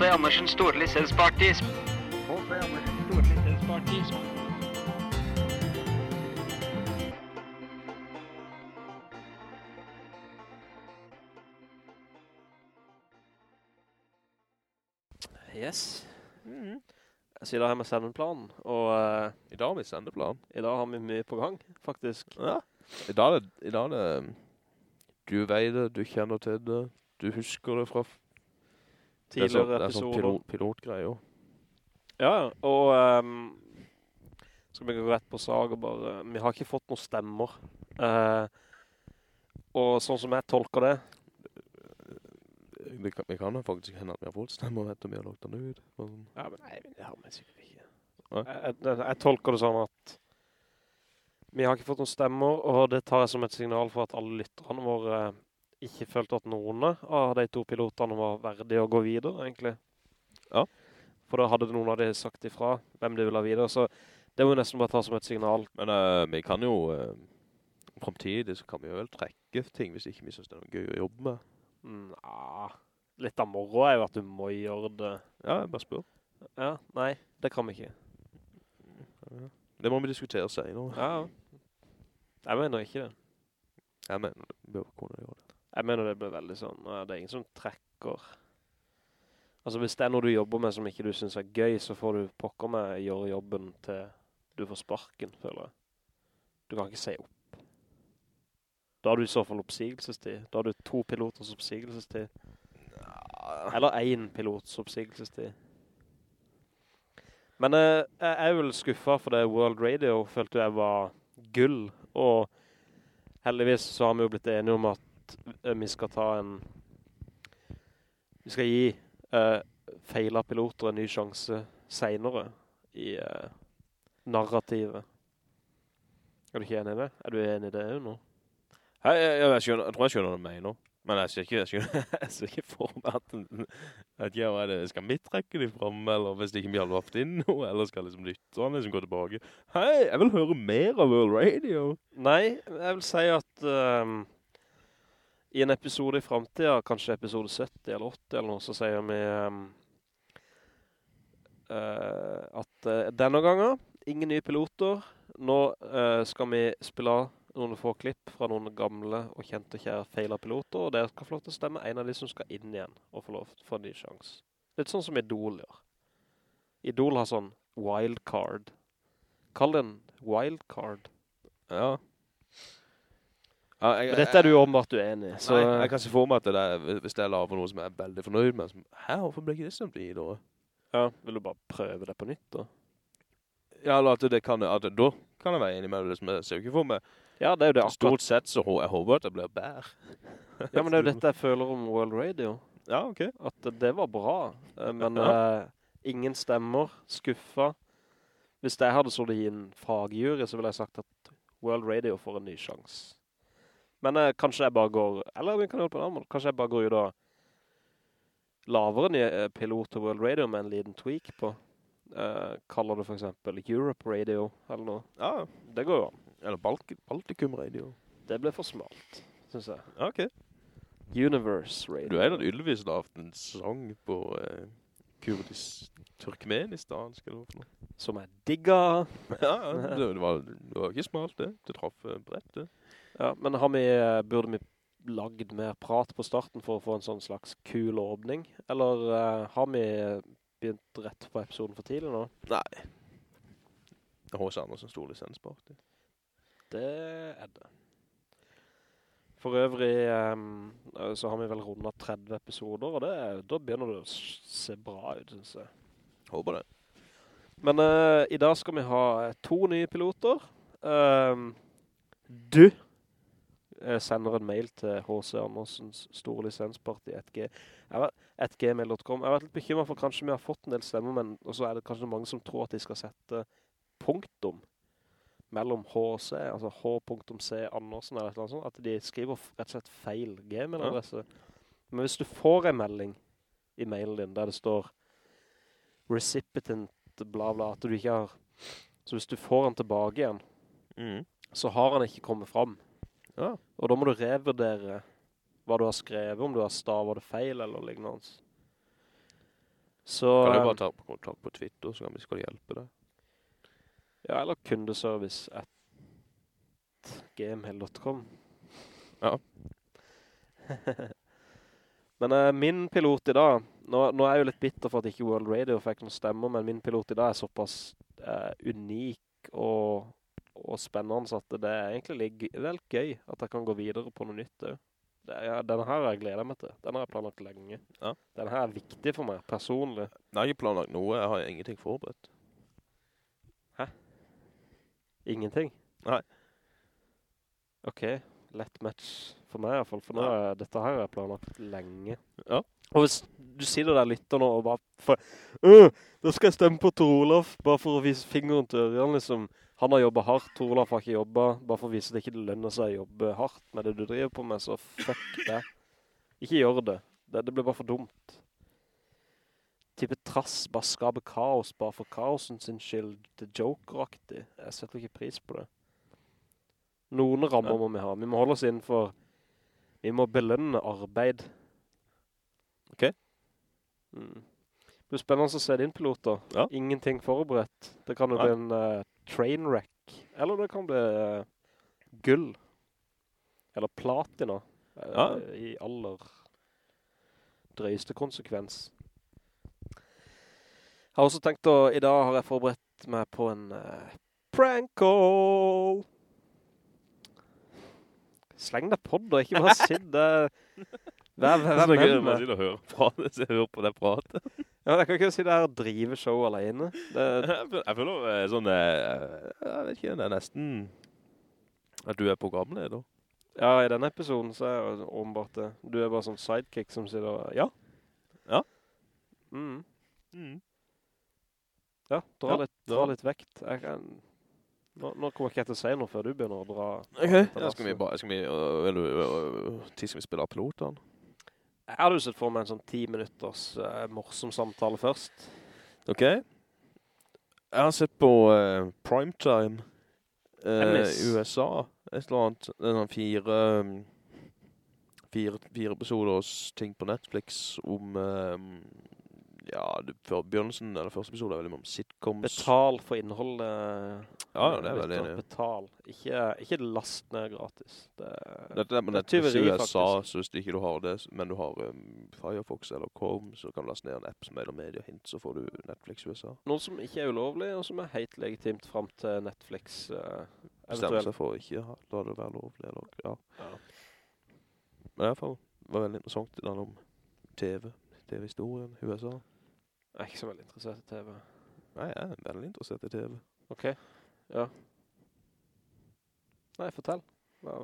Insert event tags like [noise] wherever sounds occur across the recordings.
H.C. Andersens store lisensparty. Yes. Mm -hmm. Så i dag har vi sendeplanen, og Uh, I dag har vi sendeplan. i dag har vi mye på gang, faktisk. Ja. I dag er det, i dag er det du vet det, du kjenner til det, du husker det fra f- det er sånn- det er sånn episoder. pilot, pilotgreier. Ja, og um, skal vi gå rett på sag og bare, vi har ikke fått noen stemmer. Uh, og sånn som jeg tolker det, Det kan, det kan faktisk hende at vi har fått stemmer etter vi har lagt den ut. Sånn. ja, men nei, det har vi sikkert ikke. Jeg, jeg, jeg tolker det sånn at vi har ikke fått noen stemmer, og det tar jeg som et signal for at alle lytterne våre ikke følte at noen av de to pilotene var verdige å gå videre, egentlig. Ja. For da hadde noen av de sagt ifra hvem de ville ha videre, så det må vi nesten bare ta som et signal. Men uh, vi kan jo, uh, fremtidig så kan vi jo vel trekke ting hvis ikke vi synes det er noe gøy å jobbe med. Ah, litt av moro er jo at du må gjøre det. Ja, jeg bare spør. Ja, nei, det kan vi ikke. Det må vi diskutere senere. Ja, ja. Jeg mener ikke det. Jeg mener, vi bør kunne gjøre det. Jeg mener det blir veldig sånn, ja, det er ingen som trekker. Altså hvis det er noe du jobber med som ikke du synes er gøy, så får du pokker med gjøre jobben til du får sparken, føler jeg. Du kan ikke si opp. Da har du i så fall oppsigelsestid. Da har du to piloters oppsigelsestid. Eller en pilots oppsigelsestid. Men eh, jeg er vel skuffet for det World Radio følte jeg var gull, og heldigvis så har vi jo blitt enige om at eh, vi skal ta en vi skal gi uh, feilet piloter en ny sjanse senere i uh, narrativet. Er du ikke enig i det? Er du enig i det nå? Hei, jeg, jeg, skjønner, jeg tror jeg skjønner det du nå. Men jeg ser ikke, jeg skjønner, [laughs] jeg ser ikke for meg at, at jeg, er det, skal mitt trekke de frem, eller hvis ikke blir lovt inn noe, eller skal liksom lytterne liksom gå tilbake? Hei, jeg vil høre mer av World Radio. Nei, jeg vil si at ehm, i en episode i fremtiden, kanskje episode 70 eller 80 eller noe, så sier vi um, uh, at uh, denne gangen, ingen nye piloter. Nå uh, skal vi spille noen få klipp fra noen gamle og kjente kjære feiler piloter, og dere skal få lov til å stemme en av de som skal inn igjen og få lov til å få en ny sjans. Litt sånn som Idol gjør. Idol har sånn wildcard. Kall det en wildcard. Ja. Ja jeg, Men dette er du jo åpenbart uenig i, så... Nei, jeg kan se for meg at det er, hvis jeg laver noe som jeg er veldig fornøyd med, som, hæ, hvorfor ble ikke det stemt da? Ja, vil du bare prøve det på nytt da? Ja, eller at det kan, at da kan jeg være enig med det, som jeg ser ikke for meg. Ja, det er jo det akkurat. Stort sett så jeg håper at det blir bær. [laughs] Ja, men det er jo [laughs] dette jeg føler om World Radio. Ja, ok. At det var bra, eh, men Ja. eh, ingen stemmer, skuffa. Hvis jeg hadde så det i en fagjury, så ville jeg sagt at World Radio får en ny sjans. Men eh, kanskje jeg bare går, eller vi kan gjøre på en annen måte, kanskje jeg bare går jo da lavere nye eh, pilot til World Radio med en liten tweak på. Eh, kaller det for eksempel Europe Radio, eller noe. Ja, Det går jo an. eller Balk Baltikum Radio. Det ble for smalt, synes jeg. Ok. Universe Radio. Du er da tydeligvis lavt en sang på eh, Kurdis Turkmenistan, skal det være noe. Som jeg digga. Ja, det, det, var, det var ikke smalt det. Det traff brett det. Ja, men har vi, eh, burde vi lagd mer prat på starten for å få en sånn slags kul åpning? Eller uh, har vi begynt rett på episoden for tidlig nå? Nei. H.C. Andersen stor lisensparty. Det er det. For øvrig eh, så har vi vel rundet 30 episoder, og det, da begynner det å se bra ut, synes jeg. Håper det. Men uh, i dag skal vi ha to nye piloter. Um, du sender en mail til H.C. Andersens store lisensparti 1G 1Gmail.com Jeg har vært litt bekymret for kanskje vi har fått en del stemmer, men også er det kanskje mange som tror at de skal sette punktum mellom HC, altså H.C. Andersen eller noe sånt, at de skriver rett og slett feil gmailadresse. Ja. Men hvis du får en melding i mailen din der det står recipient bla bla, at du ikke har, så hvis du får den tilbake igjen, Mm. så har han ikke kommet fram. Ja. Og da må du revurdere hva du har skrevet, om du har stavet det feil eller lignende. Så, Kan du bare eh, ta på kontakt på Twitter, så kan vi skal hjelpe deg. ja, eller kundeservice at gmail.com. Ja. [laughs] men uh, min pilot i dag, nå, nå er jeg jo litt bitter for at ikke World Radio fikk noen stemmer, men min pilot i dag er såpass uh, unik og, og spennende at det er egentlig det er litt gøy at jeg kan gå videre på noe nytt. Det ja, denne her har jeg gledet meg til. Den har jeg planlagt lenge. Ja. Denne her er viktig for meg, personlig. Jeg har planlagt noe, jeg har ingenting forberedt. Hæ? Ingenting? Nei. Ok, lett match for meg i hvert fall, for nå Ja. er, dette her har jeg planlagt lenge. Ja. Og hvis du sitter der litt lytter nå og bare, for, uh, da skal jeg stemme på Tor Olof, bare for å vise fingeren til Ørjan, liksom. Han har jobbet hardt, Torlaff har ikke jobbet, bare for å vise at det ikke lønner seg å jobbe hardt med det du driver på med, så fuck det. Ikke gjør det. Det, det blir bare for dumt. Type trass, bare skabe kaos, bare for kaosen sin skyld. Det er joker-aktig. Jeg setter ikke pris på det. Noen rammer må vi ha. Vi må holde oss innenfor, vi må belønne arbeid. Ok. Mm. Det blir spennende å se din pilot da. Ja. Ingenting forberedt. Det kan jo Nei. bli en uh, train wreck. Eller det kan bli eh, gull. Eller platina. eh, Ja. I aller drøyeste konsekvens. Jeg har også tenkt å, i dag har jeg forberedt meg på en uh, prank call. Sleng deg på da, ikke bare [laughs] sitt der. Vær, hvem vær det? kan meg. og høre på det, så jeg hører på det pratet. Ja, jeg kan ikke si det her drive show alene. Det, [laughs] Jeg føler- eh, sånn, eh, jeg vet ikke, det er nesten at du er programleder. ja, i denne episoden så er det åpenbart det. Du er bare sånn sidekick som sier ja. Ja. Mm. Mm. Ja, dra, Ja, litt, dra litt vekt. Jeg kan... Nå, nå kommer jeg ikke til å si noe før du begynner å dra. Ok, ja, skal vi bare, skal vi, uh, øh, tid skal vi spille pilotene? Jeg hadde jo sett for meg en sånn ti minutters uh, morsom samtale først. Ok. Jeg har sett på uh, Primetime uh, USA. Et eller annet. Det er sånn fire, um, fire, fire episoders ting på Netflix om, um, ja, det, før begynnelsen, eller første episode er veldig mye om sitcoms. Betal for innholdet. Ja, ja, det er veldig enig. Betal. Ikke, ikke last ned gratis. Det, Dette er men Det er tyveri, USA, faktisk. så hvis du ikke du har det, men du har um, Firefox eller Chrome, så kan du laste ned en app som er Media Hint, så får du Netflix USA. noe som ikke er ulovlig, og som er helt legitimt frem til Netflix uh, Bestemmer seg for ikke ha, la det være lovlig, eller, ja. Ja. Men i hvert fall, det var veldig interessant det der om TV, TV-historien USA. Jeg er ikke så veldig interessert i TV. Nei, jeg er veldig interessert i TV. Ok, ja. Nei, fortell. Ja.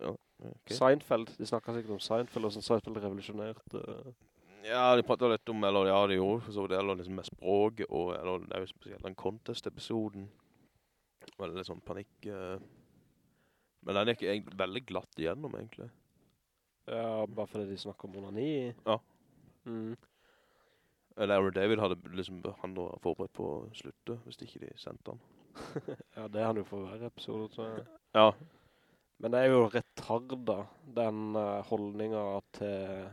Ja, okay. Seinfeld, de snakker sikkert om Seinfeld, og sånn Seinfeld revolusjonert. eh. Ja, de pratet litt om, eller ja, de gjorde, for så det, eller liksom med språk, og, eller det er jo spesielt den contest-episoden. Veldig sånn panikk. Uh, Men den gikk egentlig veldig glatt igjennom, egentlig. ja, bare fordi de snakker om onani. Ja. Mm. Larry David hadde liksom, han var forberedt på å slutte, hvis ikke de sendte han. [laughs] Ja, det er han jo for hver episode, tror jeg. Ja, Men det er jo retarda, den uh, holdningen til...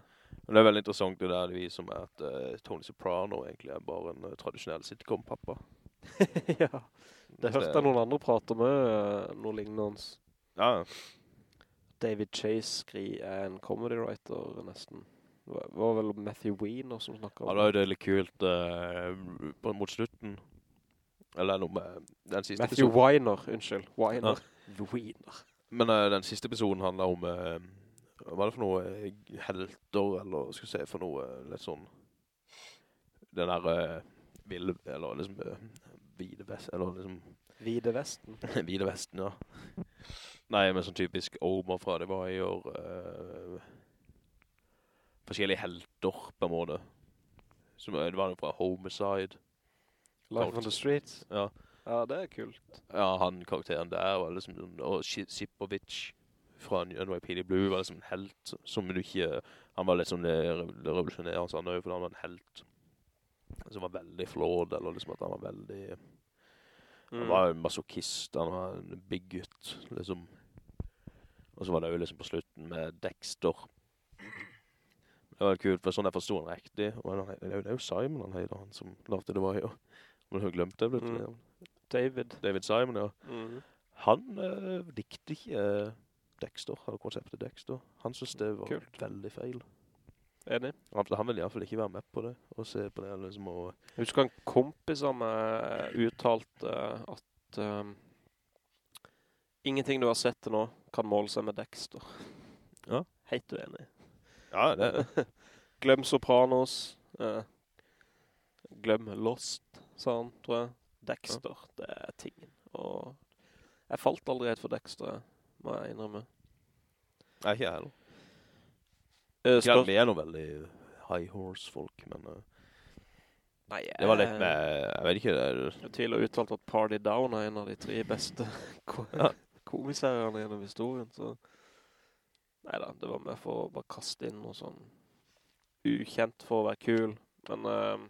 Men det er veldig interessant det der det viser er at uh, Tony Soprano egentlig er bare en uh, tradisjonell sitcom-pappa. [laughs] ja, det hørte jeg noen andre prate med, noe lignende. Ja, David Chase er en comedy writer nesten. Det var- vel Matthew Weiner som snakket om det. Ja, det var jo det litt kult uh, mot slutten. Eller noe med den siste Matthew episoden. Weiner, unnskyld. Weiner. Weiner. Men uh, den siste episoden handler om uh, hva var det for noe helter, eller skal vi se for noe litt sånn den der ville, eller liksom hvide vest, eller liksom [laughs] Vide Vesten. [laughs] vide vesten, ja. Nei, men sånn typisk Omar fra det var i år forskjellige helter på en måte. Som, det var fra Homicide. Life on the Streets. Ja, Ja, det er kult. ja han karakteren der var liksom, og Shi- Sipovic fra NYPD Blue var liksom en helt som du ikke, han var litt sånn han revolusjonerende han for han var en helt som var veldig flawed, eller liksom at han var veldig, Mm. han var en masochist, han var en big gutt, liksom. Og så var det jo liksom på slutten med Dexter. Det var kult, for sånn jeg forstod han riktig. Og han, det, er jo, Simon han heter, han som lagde det var jo. Men hun glemte det. Mm. David. David Simon, ja. Mm. Han øh, likte ikke eh, Dexter, eller konseptet Dexter. Han synes det var Kult. veldig feil. Enig. Han, han ville i hvert fall ikke være med på det, og se på det, liksom, og... Jeg husker en kompis han uttalte at um, ingenting du har sett til nå kan måle seg med Dexter. Ja. Helt uenig. Ja, det Glem Sopranos. eh, glem Lost, sa han, tror jeg. Dexter, det er tingen. Og jeg falt helt for Dexter, må jeg innrømme. Nei, ikke jeg heller. Uh, spør- vi er noe veldig high horse-folk, men Uh, Nei, det var litt med, jeg vet ikke, det er... Jeg tviler uttalt at Party Down er en av de tre beste ko Ja. [laughs] komiseriene gjennom historien, så... Neida, det var med for å bare kaste inn noe sånn ukjent for å være kul, men... uh,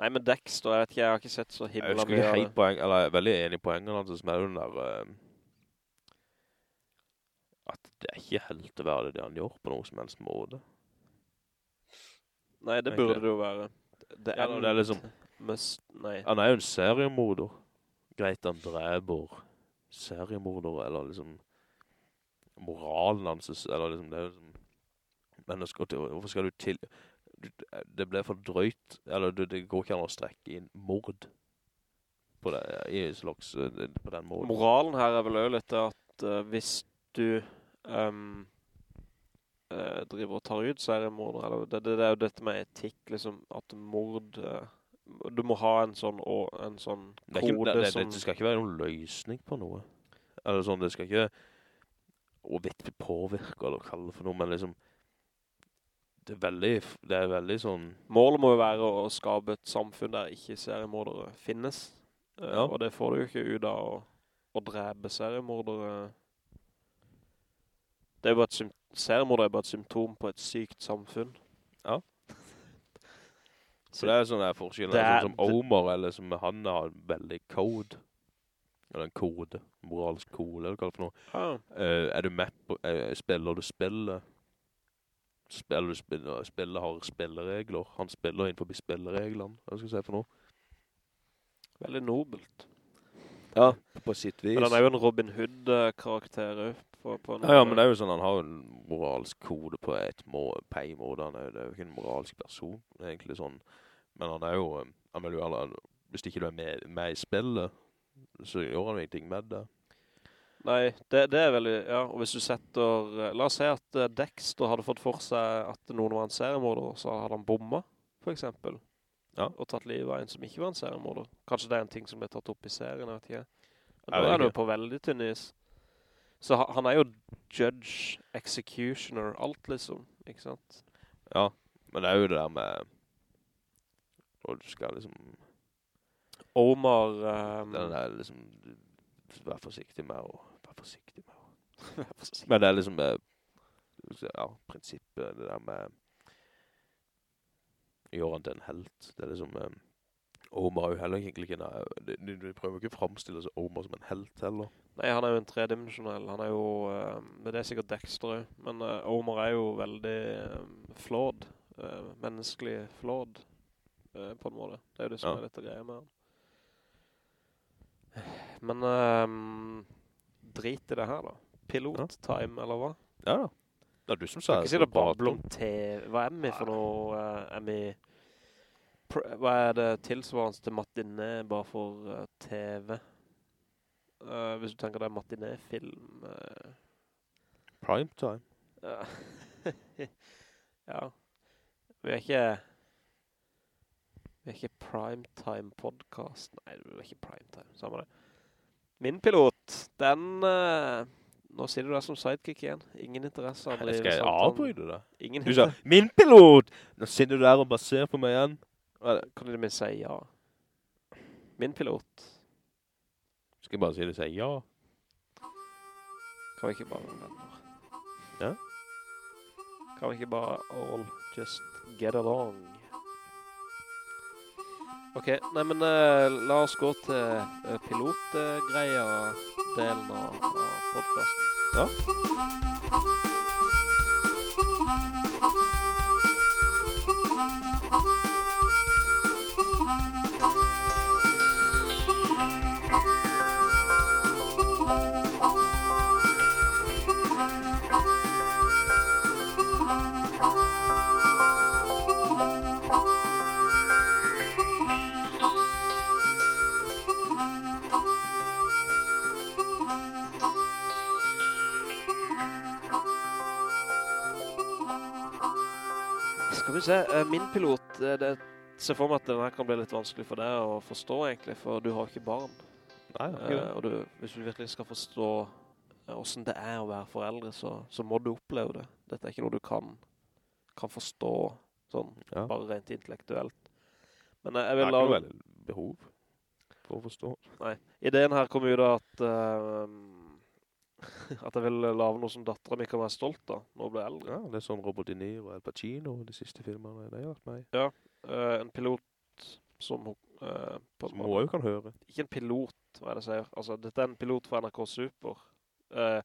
nei, men Dexter, jeg vet ikke, jeg har ikke sett så himmelig mye av mye Jeg av helt det. poeng, eller jeg er veldig enig i poengen hans, som er den der... uh, at det er ikke helt å være det han gjør på noe som helst måte. Nei, det burde det jo være. Det Ja, det er liksom- Must, nei. Han er jo en seriemorder. Greit han dreper seriemorder, eller liksom moralen hans, eller liksom det er liksom, mennesker til, hvorfor skal du til, det ble for drøyt, eller det går ikke an å strekke inn mord på, det, i slags, eh, på den måten. Moralen her er vel også litt at uh, hvis du um, uh, driver og tar ut seriemorder, eller det, det, det er jo dette med etikk, liksom, at mord, Uh, du må ha en sånn, å- en sånn Det, er ikke, kode det, det, som... det skal ikke være noen løsning på noe. Eller sånn, det skal ikke å vidt påvirke, eller kalle det for noe, men liksom, det er veldig, det er veldig sånn, Målet må jo være å skape et samfunn der ikke seriemordere finnes. Eh, Ja. Og det får du jo ikke ut av å, å drepe seriemordere. Det er jo bare et seriemordere seriemorder er bare et symptom på et sykt samfunn. Ja. [laughs] Så det er sånn der forskjell, Det er- sånn som Omar, eller som han har veldig code, eller en kode, moralsk kode, eller hva det er for noe. Ja. Uh, er du med på, eh, spiller du spillet? Spiller du spillet, spillet har spilleregler. Han spiller innenfor spillereglene, hva skal jeg si for noe? Veldig nobelt. Ja, på sitt vis. Men han er jo en Robin Hood-karakter på, på Ja, ja, men det er jo sånn, han har en moralsk kode på et må, på en måte. Han er, det er jo ikke en moralsk person, egentlig sånn. Men han er jo, eh, han vil jo alle, hvis ikke du er med, med i spillet, så gjør han ingenting med det. Nei, det, det er veldig, ja, og hvis du setter, eh, la oss si at eh, Dexter hadde fått for seg at noen var en seriemorder, så hadde han bomma, for eksempel. Ja. Og tatt livet av en som ikke var en seriemorder. Kanskje det er en ting som ble tatt opp i serien, jeg vet ikke. Men da er han jo på veldig tynn is. Så han er jo judge, executioner, alt liksom, ikke sant? Ja, men det er jo det der med, og du skal liksom, Omar, Um, den er liksom, vær forsiktig med å, vær forsiktig med å. [laughs] Men det er liksom, eh, ja, prinsippet, det der med, gjør han til en helt. Det er liksom, eh, Omar er jo heller egentlig ikke, du, de, de prøver ikke å fremstille seg Omar som en helt heller. Nei, han er jo en tredimensionell. Han er jo, eh, men det er sikkert Dexter. Men Omar er jo veldig Flåd, flawed. menneskelig flawed, eh, på en måte. Det er jo det som Ja. er litt greia med han. Men um, drit i det her da. Pilot-time, eller hva? Ja da. Det er du som sa Skal ikke si det bare blom til... Hva er vi for noe? eh, er vi... Hva er det tilsvarende til matiné bare for uh, TV? Uh, hvis du tenker det er matiné-film... Prime Primetime. ja. [laughs] ja. Vi er ikke... Vi er ikke primetime podcast. Nei, vi er ikke primetime. Samme det. Min pilot Den, Uh, nå sier du deg som sidekick igjen. Ingen interesse av å drive skal jeg avbryte det? Ingen Du sa, min pilot! Nå sitter du der og bare ser på meg igjen. Kan du med si ja? Min pilot. Skal jeg bare si det, si ja. Kan vi ikke bare? Ja? Kan vi ikke bare all just get along? Ok, nei, men uh, la oss gå til uh, pilotgreia-delen av, av podcasten. Ja. Se, eh, min pilot, eh, det ser for meg at denne kan bli litt vanskelig for deg å forstå egentlig, for du har ikke barn. Nei, Eh, og du, hvis du virkelig skal forstå eh, hvordan det er å være foreldre, så, så må du oppleve det. Dette er ikke noe du kan, kan forstå sånn, ja. bare rent intellektuelt. Men jeg, jeg Det er ikke noe behov for å forstå. Ideen her kom jo da at, eh, [laughs] at jeg vil lave noe som datteren min kan være stolt av når hun blir eldre. Ja, det er sånn Robert De Niro og El Pacino, de siste filmerne det har vært meg. Ja, uh, en pilot som eh, på Som hun også kan høre. ikke en pilot, hva er det jeg sier? Altså, dette er en pilot for NRK Super. Uh,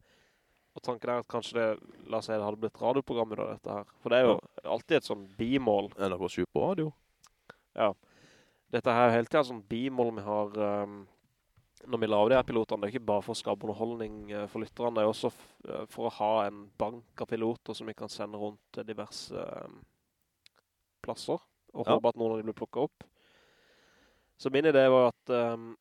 og tanken er at kanskje det, la oss si det hadde blitt radioprogram i dette her. For det er jo alltid et sånn bimål. NRK Super Radio. Ja. Dette her er hele tiden sånn bimål vi har ehm, når vi laver de her pilotene. Det er ikke bare for å skape underholdning eh, for lytterne, det er også eh, for å ha en bank av piloter som vi kan sende rundt til diverse ehm, plasser, og Ja. håpe at noen av de blir plukket opp. Så min idé var at um,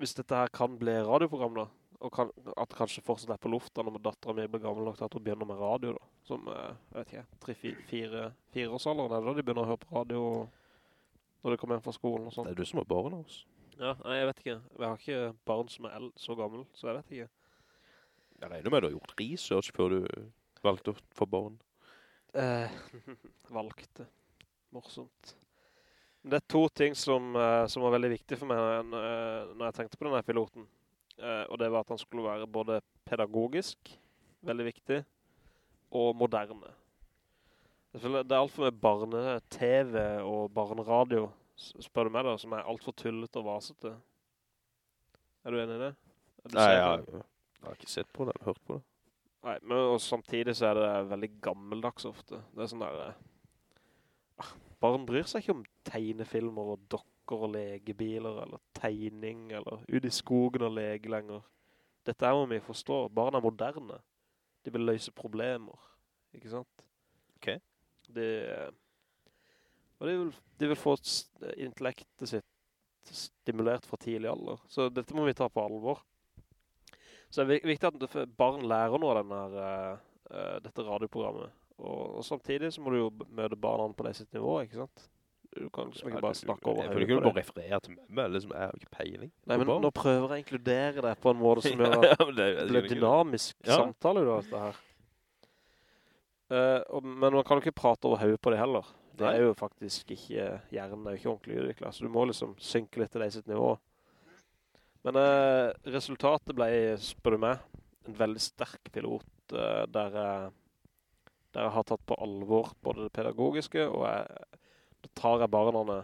hvis dette her kan bli radioprogram da, og kan, at kanskje fortsatt er på lufta når datteren min blir gammel nok til at hun begynner med radio da, som, eh, jeg vet ikke, tre, fire, fire, fire årsalderen er da de begynner å høre på radio når de kommer hjem fra skolen og sånt. Det er du som er barn av oss. Ja, nei, jeg vet ikke. Jeg har ikke barn som er så gammel, så jeg vet ikke. Jeg regner med du har gjort research før du valgte å få barn. Eh, [laughs] valgte. Morsomt. Det er to ting som, eh, som var veldig viktig for meg eh, når jeg tenkte på denne piloten. Eh, og det var at han skulle være både pedagogisk, veldig viktig, og moderne. Det er alt for mye barne-TV og barneradio, spør du meg da, som er alt for tullet og vasete. Er du enig i det? Nei, jeg, har- jeg har ikke sett på det eller hørt på det. Nei, men og samtidig så er det veldig gammeldags ofte. Det er sånn der... eh, ah, Barn bryr seg ikke om tegnefilmer og dokker og legebiler, eller tegning, eller ut i skogen og lege lenger. Dette er hva vi forstår. Barn er moderne. De vil løse problemer. Ikke sant? Ok. Det... eh, og de vil, de vil få intellektet sitt stimulert fra tidlig alder. Så dette må vi ta på alvor. Så det er viktig at barn lærer av denne, her, eh, dette radioprogrammet. Og, og samtidig så må du jo møte barna på det sitt nivå, ikke sant? Du kan liksom ikke bare snakke over høyre på det. Jeg kunne på bare referere til meg, liksom, jeg har ikke peiling. Nei, men nå prøver jeg å inkludere det på en måte som [laughs] gjør at det, det blir dynamisk Ja. samtale av dette her. Uh, og, men man kan jo ikke prate over høyre på det heller. Det er jo faktisk ikke, hjernen er jo ikke ordentlig utviklet, så du må liksom synke litt til deg sitt nivå. Men eh, resultatet ble, spør du meg, en veldig sterk pilot, eh, der, jeg- der jeg har tatt på alvor både det pedagogiske, og jeg, da tar jeg barna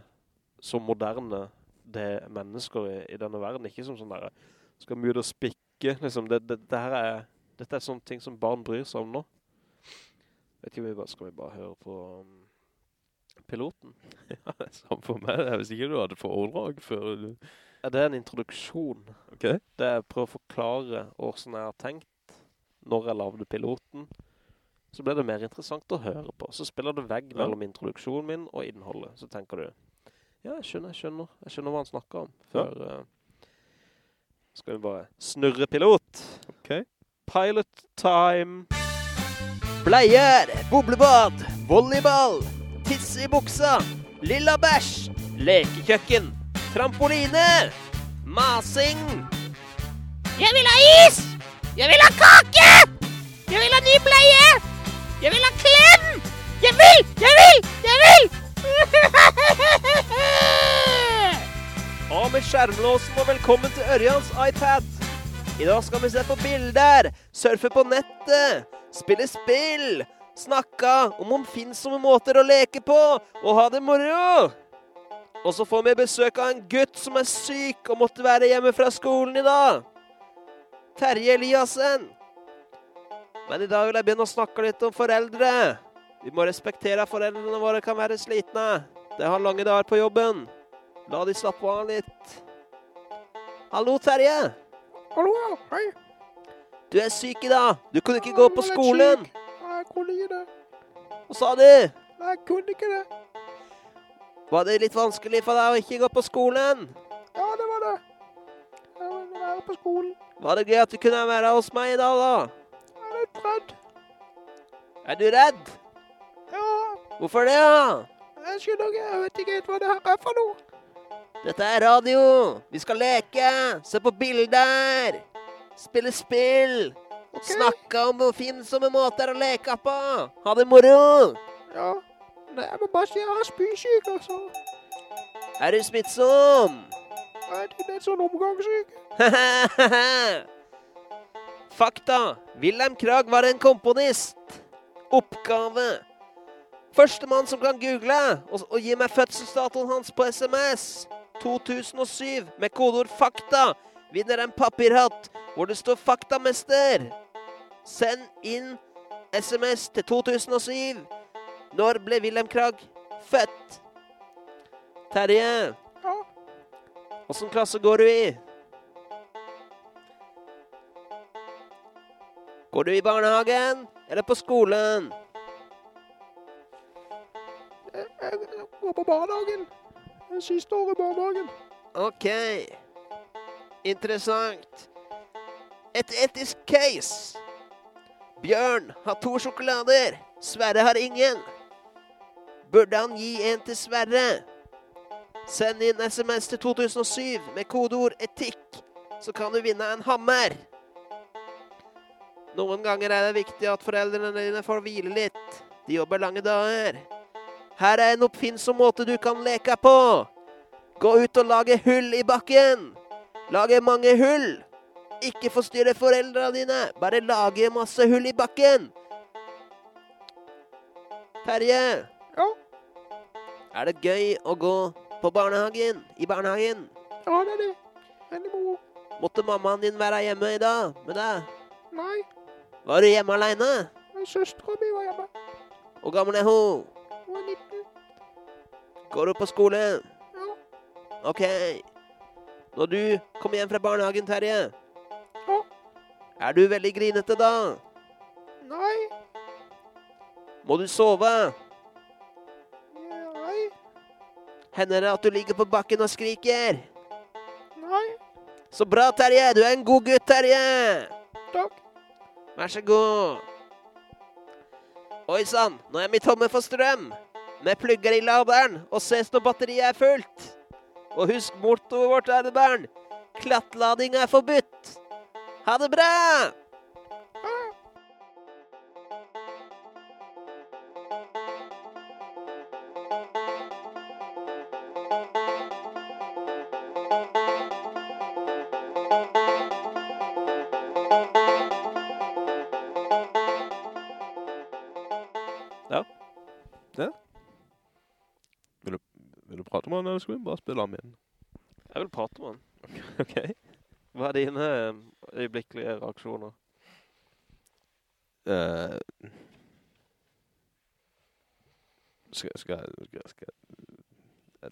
som moderne det er mennesker i, i denne verden, ikke som sånn der, skal mye og spikke, liksom, det, det, det her er, dette er sånne ting som barn bryr seg om nå. Vet ikke, vi bare, skal vi bare høre på um, piloten? [laughs] Ja, er samme for meg. Jeg visste ikke du hadde foredrag før du... Ja, det en introduksjon? Ok. Det er å prøve å forklare hvordan jeg har tenkt når jeg lavde piloten. Så blir det mer interessant å høre på. Så spiller det vegg Ja. mellom introduksjonen min og innholdet. Så tenker du, ja, jeg skjønner, jeg skjønner. Jeg skjønner hva han snakker om. Før eh, skal vi bare snurre pilot. Ok. Pilot time. Bleier, boblebad, volleyball, tisse i buksa, lilla bæsj, lekekjøkken, trampoline, masing, Jeg vil ha is! Jeg vil ha kake! Jeg vil ha ny bleie! Jeg vil ha klem! Jeg vil! Jeg vil! Jeg vil! [laughs] Av med skjermlåsen og velkommen til Ørjans iPad. I dag skal vi se på bilder, surfe på nettet, spille spill, snakke om omfinnsomme måter å leke på og ha det moro. Og så får vi besøk av en gutt som er syk og måtte være hjemme fra skolen i dag. Terje Eliassen. Men i dag vil jeg begynne å snakke litt om foreldre. Vi må respektere at foreldrene våre kan være slitne. De har lange dager på jobben. La de slappe av litt. Hallo, Terje. Hallo. Hei. Du er syk i dag. Du kunne ikke gå på skolen. Jeg kunne ikke det. Hva sa du? Jeg kunne ikke det. Var det litt vanskelig for deg å ikke gå på skolen? Ja, det var det. Jeg ville være på skolen. Var det gøy at du kunne være hos meg i dag, da? Jeg er litt redd. Er du redd? Ja, Hvorfor det, da? jeg skjønner ikke. Jeg vet ikke helt hva det her er for noe. Dette er radio. Vi skal leke, se på bilder, spille spill, snakke om oppfinnsomme måter å leke på. Ha det moro. Ja. Nei, må bare si jeg har spysyk, altså. Er du smittsom? Nei, det er sånn omgangssyk. [laughs] Fakta. Wilhelm Krag var en komponist. Oppgave. Førstemann som kan google og, og gi meg fødselsdatoen hans på SMS. 2007 med kodeord 'fakta' vinner en papirhatt hvor det står 'faktamester'. Send inn SMS til 2007. Når ble Wilhelm Krag født? Terje, Ja. åssen klasse går du i? Går du i barnehagen eller på skolen? Jeg, jeg går på barnehagen. Det siste året i barnehagen. Ok. Interessant. Et etisk case. Bjørn har to sjokolader. Sverre har ingen. Burde han gi en til Sverre? Send inn SMS til 2007 med kodeord 'etikk', så kan du vinne en hammer. Noen ganger er det viktig at foreldrene dine får hvile litt. De jobber lange dager. Her er en oppfinnsom måte du kan leke på. Gå ut og lage hull i bakken. Lage mange hull. Ikke forstyrre foreldrene dine. Bare lage masse hull i bakken. Terje, Ja. er det gøy å gå på barnehagen? I barnehagen? Ja, det er det. Veldig moro. Måtte mammaen din være hjemme i dag med deg? Nei, Var du hjemme aleine? søstera mi var hjemme. Hvor gammel er hun? Hun er 19. Går hun på skole? Ja. OK. Når du kommer hjem fra barnehagen, Terje. Er du veldig grinete da? Nei. Må du sove? Nei. Hender det at du ligger på bakken og skriker? Nei. Så bra, Terje! Du er en god gutt, Terje! Takk. Vær så god. Oi sann, nå er vi tomme for strøm. Vi plugger i laderen og ses når batteriet er fullt. Og husk mottoet vårt, er det barn. Klattlading er forbudt. Ha det bra! Vil du prate med han, eller skal vi bare spille ham igjen? Jeg vil prate med han. [laughs] Ok. Hva er dine eh, øyeblikkelige reaksjoner? Uh, skal, skal, skal, skal er,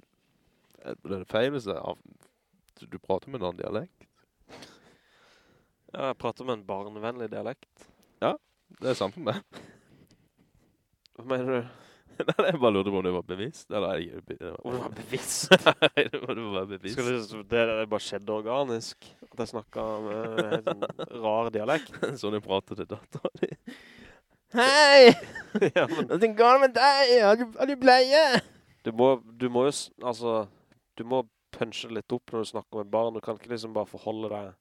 er, det feil hvis du prater med en annen dialekt? Ja, jeg prater med en barnevennlig dialekt. Ja, Det er samme meg. Hva mener du? [laughs] Nei, jeg bare lurte på om du var bevisst, eller er det ikke Om du var bevisst? Nei, det var, være bevisst. [laughs] Du, det, det bare skjedde organisk? At jeg snakket med en sånn rar dialekt? [laughs] sånn jeg prater til datteren din. Hei! ja, men Hva går det med deg? Har du, har du bleie? du må, du må jo, altså, du må punche litt opp når du snakker med barn. Du kan ikke liksom bare forholde deg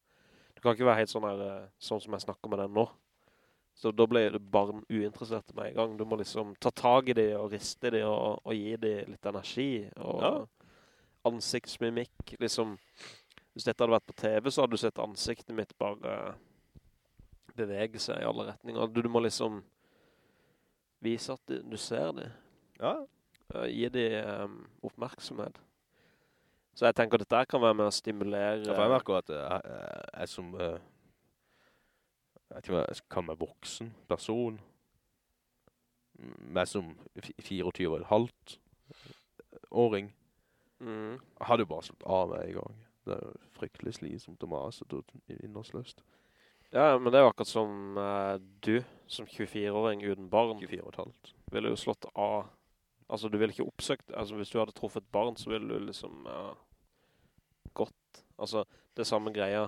Du kan ikke være helt sånn her, eh, sånn som jeg snakker med deg nå. Så da blir barn uinteressert med en gang. Du må liksom ta tag i det og riste det og, og gi det litt energi og Ja. ansiktsmimikk. Liksom, hvis dette hadde vært på TV, så hadde du sett ansiktet mitt bare bevege seg i alle retninger. Du, du må liksom vise at du, ser det. Ja, Uh, gi det um, oppmerksomhet. Så jeg tenker at dette kan være med å stimulere... Ja, for jeg merker at jeg, jeg, jeg som, eh, jeg vet ikke hva jeg skal kalle meg voksen person, meg som 24 og halvt åring, Mm. hadde jo bare slått av meg i gang. Det er jo fryktelig slitsomt og maset og innholdsløst. Ja, men det er jo akkurat som eh, du, som 24-åring uten barn, 24 og halvt. ville jo slått av. Altså, du ville ikke oppsøkt, altså hvis du hadde truffet barn, så ville du liksom ja, gått. Altså, det samme greia.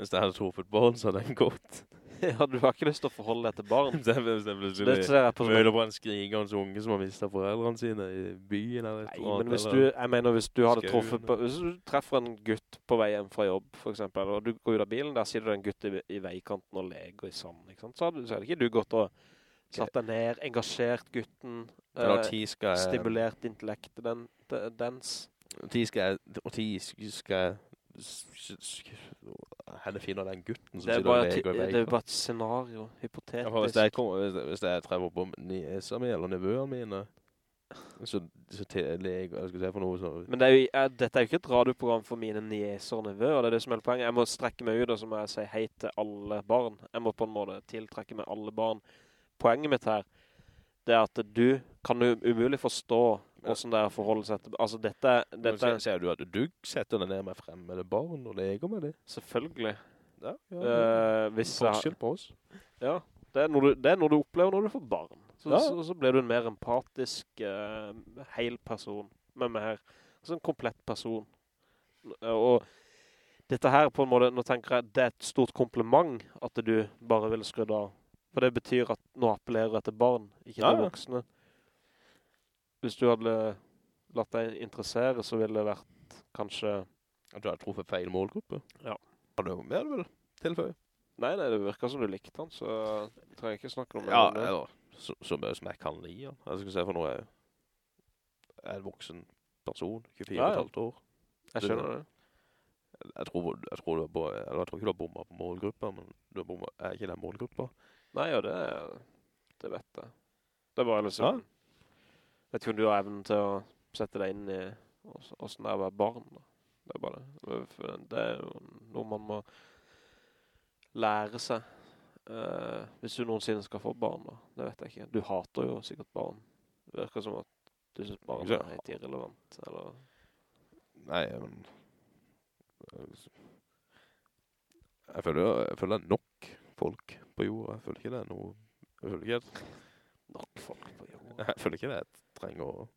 Hvis jeg hadde truffet barn, så hadde den gått. [laughs] ja, du har ikke lyst til å forholde deg til barn. [laughs] det jeg, jeg det plutselig jeg møter på en skrigans unge som har mistet foreldrene sine i byen eller Nei, eller men hvis du, jeg mener hvis du hadde truffet, på, hvis du treffer en gutt på vei hjem fra jobb, for eksempel, og du går ut av bilen, der sier du en gutt i, i veikanten og leger i sand. Så hadde, så hadde ikke du gått og satt deg ned, engasjert gutten, ti stimulert intellektet den, dens. Jeg... Og ti skal jeg... Henne finner den gutten som er, sitter og leger det er veien. bare et scenario, hypotetisk. Ja, hvis jeg, kommer, hvis, hvis jeg treffer på niesa mi eller nevøene mine, så, så til leger, jeg skal se for noe sånn. Men det er jo, jeg, dette er jo ikke et radioprogram for mine nieser og nevøer, det er det som er poenget. Jeg må strekke meg ut, og så må jeg si hei til alle barn. Jeg må på en måte tiltrekke meg alle barn. Poenget mitt her, det at du kan umulig forstå hvordan det er forholdet forholde seg til... Altså dette, Dette... Men, Ser du at du setter deg ned med fremmede barn og leger med det? selvfølgelig. Ja, ja. Uh, hvis Forskjell på oss. ja, det er, du, det er noe du opplever når du får barn. Så, Ja. så, så blir du en mer empatisk, uh, hel person. Med mer, altså en komplett person. Og dette her på en måte, nå tenker jeg, det er et stort kompliment at du bare vil skrudd av. For det betyr at nå appellerer du etter barn, ikke Ja, til voksne. Hvis du hadde latt deg interessere, så ville det vært kanskje... At du har truffet feil målgruppe? Ja. Har du mer du vil tilføye? Nei, nei, det virker som du likte han, så jeg trenger ikke snakke Ja, om det. eller så, så mye som jeg kan li han. Jeg skal se for noe jeg jeg er en voksen person, 24,5 Ja, ja. år. Jeg skjønner det. Jeg tror, jeg tror, du, har eller jeg tror ikke du har bommet på målgruppa, men du har bommet, er ikke den målgruppa? Nei, ja, det, det vet jeg. Det bare liksom... Vet ikke om du har evnen til å sette deg inn i hvordan det er å være barn. Da. Det er bare det. Det er jo noe man må lære seg. Uh, hvis du noensinne skal få barn, da. Det vet jeg ikke. Du hater jo sikkert barn. Det virker som at du synes barn er helt irrelevant, eller... Nei, men... Jeg føler, jeg føler er nok folk på jorda. Jeg føler ikke det er noe... Jeg føler ikke det... Nok folk på jorda. [laughs] jeg føler ikke det jeg trenger å...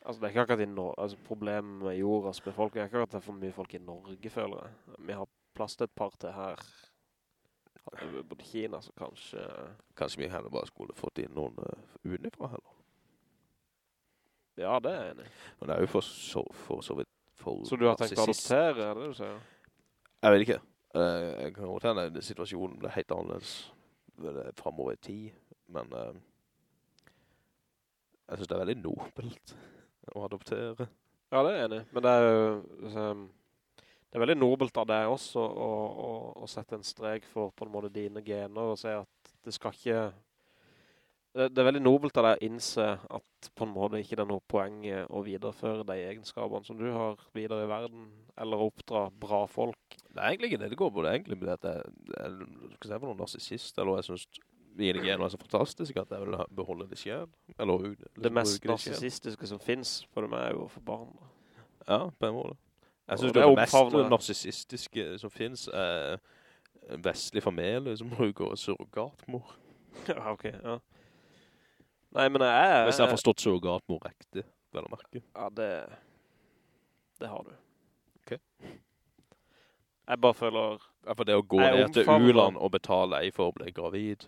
Altså, det er ikke akkurat i Norge... altså, problemet med jordas befolkning er ikke akkurat det er for mye folk i Norge, føler jeg. Vi har plass til et par til her. Hadde vi bodd i Kina, så kanskje... Kanskje vi heller bare skulle fått inn noen uh, utenfra heller. Ja, det er jeg enig. Men det er jo for så, for så vidt... For Så du har tenkt å adoptere, er det det du sier? Jeg vet ikke. Eh, jeg kan godt hende situasjonen ble helt annerledes ved det fremover i tid, men eh, jeg synes det er veldig nobelt [laughs] å adoptere. Ja, det er jeg enig. Men det er jo... liksom, det er veldig nobelt av deg også å, å, å sette en strek for på en måte dine gener og si at det skal ikke... Det, det er veldig nobelt av deg å innse at på en måte ikke det er noe poeng å videreføre de egenskapene som du har videre i verden, eller å oppdra bra folk. Det er egentlig ikke det det går på, det er egentlig med at jeg, jeg, skal se på noen narsissist, eller jeg synes mine er er så fantastisk at jeg vil beholde det selv, eller liksom Det mest narsisistiske narsissistiske som finnes for meg er jo for barn. da. Ja, på en måte. Jeg synes det det, mest narsisistiske narsissistiske som finnes er en vestlig familie som bruker surrogatmor. [laughs] ja, ok, ja. Nei, men jeg er... Hvis jeg har forstått surrogatmor riktig, vel å merke. Ja, det... Det har du. Ok. Jeg bare føler... Ja, for det å gå ned til Uland og betale ei for å bli gravid,